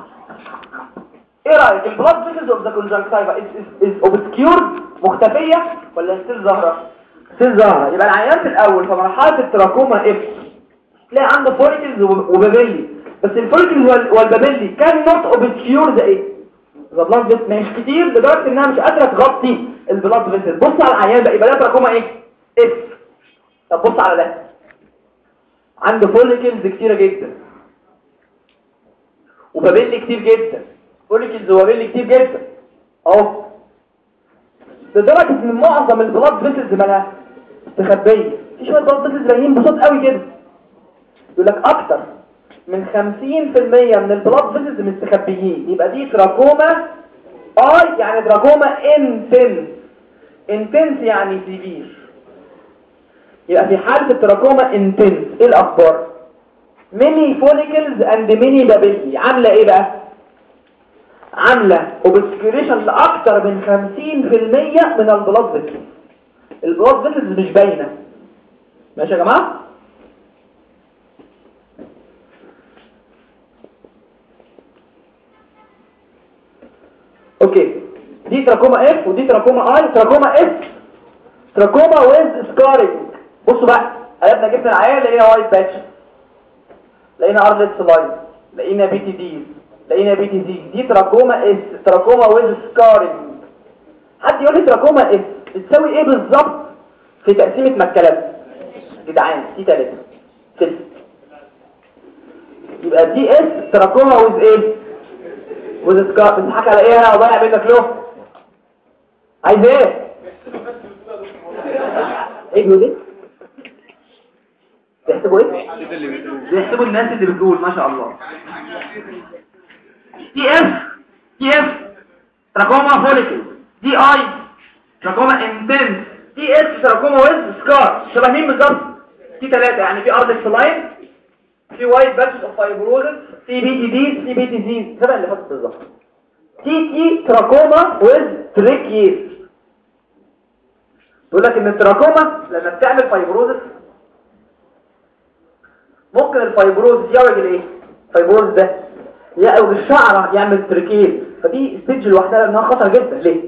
إيه رأيك؟ ال blood vessels of the conjunctiva is obscured مختفية ولا still ظاهره still ظاهره يبقى العيان في الأول في مرحلة التراكوما F تلاقي عنده follicles و papillae. بس ال follicles وال- وال papillae can not obscure the إيه؟ the blood vessel مش كتير لدرجة إنها مش قادرة تغطي ال blood vessel بص على العيان بقى يبقى ده تراكوما إيه؟ F طب بص على ده. عنده follicles كتيرة جدا. و papillae كتير جدا. follicles و papillae كتير جدا. أهو. لدرجة إن معظم ال blood vessels مالها مستخبيه في شوية blood vessels باينين بسيط قوي كده. يقول لك أكتر من 50% من ال blood vessels مستخبيين يبقى دي تراكوما I يعني تراكوما intense. intense يعني severe يبقى في حالة التراكوما intense. إيه الأخبار؟ many follicles and many papillae عاملة إيه بقى؟ عاملة obscuration لاكتر من 50% من ال blood vessels ال blood vessels مش باينة. ماشي يا جماعة؟ دي تراكوما F ودي تراكوما I تراكوما F trachoma with scarring بصوا بقى قلبنا جبنا العيان لقينا white patch لقينا Arlt's line لقينا PTD لقينا PTD دي تراكوما S trachoma with scarring حد يقول لي تراكوما S بتساوي إيه بالظبط؟ في تقسيمة MacCallan يا جدعان T ثلاثة بس. يبقى T S trachoma with إيه with scar بتضحك على إيه؟ أنا اضيع منك له عايز إيه إيه بيقول إيه بيحسبوا إيه بيحسبوا الناس اللي بتقول ما شاء الله TF TF trachoma follicle TI trachoma intense TS trachoma with scar شبه مين بالظبط T ثلاثة يعني في أرض line في white patch of fibrosis في PTD في PTD شبه اللي فاتت بالظبط. TT trachoma with trichiasis يقول لك إن التراكوما لما بتعمل fibrosis ممكن ال fibrosis يعوج الايه ال fibrosis ده يعوج الشعرة يعمل تريكيز فدي stage لوحدها لأنها خطر جدا. ليه؟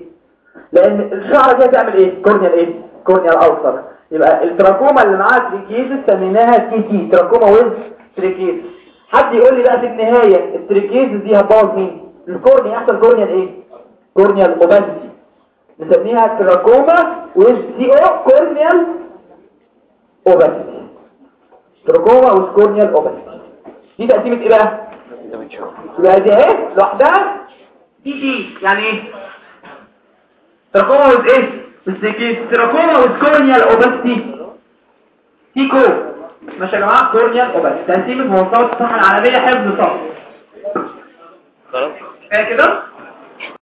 لأن الشعرة دي هتعمل إيه؟ corneal إيه؟ corneal ulcer يبقى التراكوما اللي معاها trichiasis سميناها TT trachoma with trichiasis حد يقول لي بقى في النهاية ال trichiasis دي هتبوظ مين؟ ال cornea. يحصل corneal إيه؟ corneal opacity نسميها trachoma with CO corneal opacity trachoma with corneal opacity دي تقسيمه إيه بقى يبقى دي اهي لوحدها دي دي يعني إيه trachoma with إيه بالسكيت trachoma with corneal opacity TCO ماشي يا جماعة corneal opacity تقسيمه منظمه الصحه العالميه حفظ صف خلاص كده